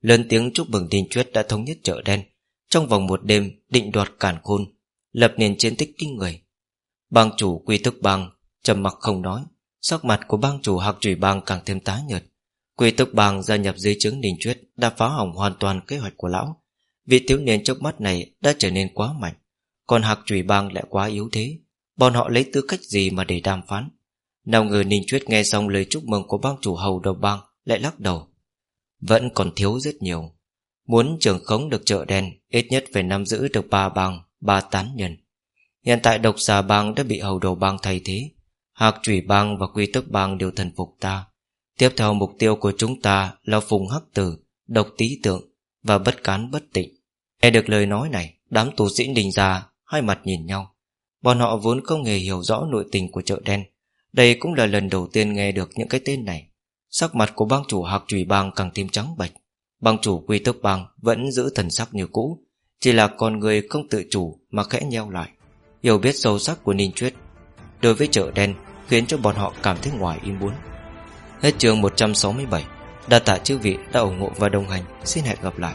Lớn tiếng chúc mừng Ninh Chuyết đã thống nhất chợ đen. Trong vòng một đêm, định đoạt cản khôn Lập nên chiến tích kinh người. Bang chủ quy tức bang trầm mặc không nói, Sắc mặt của bang chủ hạc trùy bang càng thêm tái nhợt. Quy tức bang gia nhập dưới chứng Ninh tuyết Đã phá hỏng hoàn toàn kế hoạch của lão. Vị thiếu niên chốc mắt này đã trở nên quá mạnh, Còn hạc trùy bang lại quá yếu thế. Bọn họ lấy tư cách gì mà để đàm phán? Nào ngờ Ninh Chuyết nghe xong lời chúc mừng của bang chủ hầu đầu bang Lại lắc đầu. Vẫn còn thiếu rất nhiều. Muốn trưởng khống được chợ đen, Ít nhất phải nắm giữ được ba bang. Ba tán nhân. Hiện tại độc giả bang đã bị hầu đầu bang thay thế. Hạc trùy bang và quy tức bang đều thần phục ta. Tiếp theo mục tiêu của chúng ta Là phùng hắc tử, Độc tí tượng Và bất cán bất tịnh. Nghe được lời nói này, Đám tù sĩ đình già Hai mặt nhìn nhau. Bọn họ vốn không hề hiểu rõ nội tình của chợ đen. Đây cũng là lần đầu tiên nghe được những cái tên này. Sắc mặt của bang chủ hạc trùy bang càng thêm trắng bạch Bang chủ quy tức bang Vẫn giữ thần sắc như cũ chỉ là con người không tự chủ Mà khẽ nheo lại, Hiểu biết sâu sắc của Ninh Chuyết. Đối với chợ đen, Khiến cho bọn họ cảm thấy ngoài im muốn. Hết chương 167 Đa tạ chư vị đã ủng hộ và đồng hành. Xin hẹn gặp lại.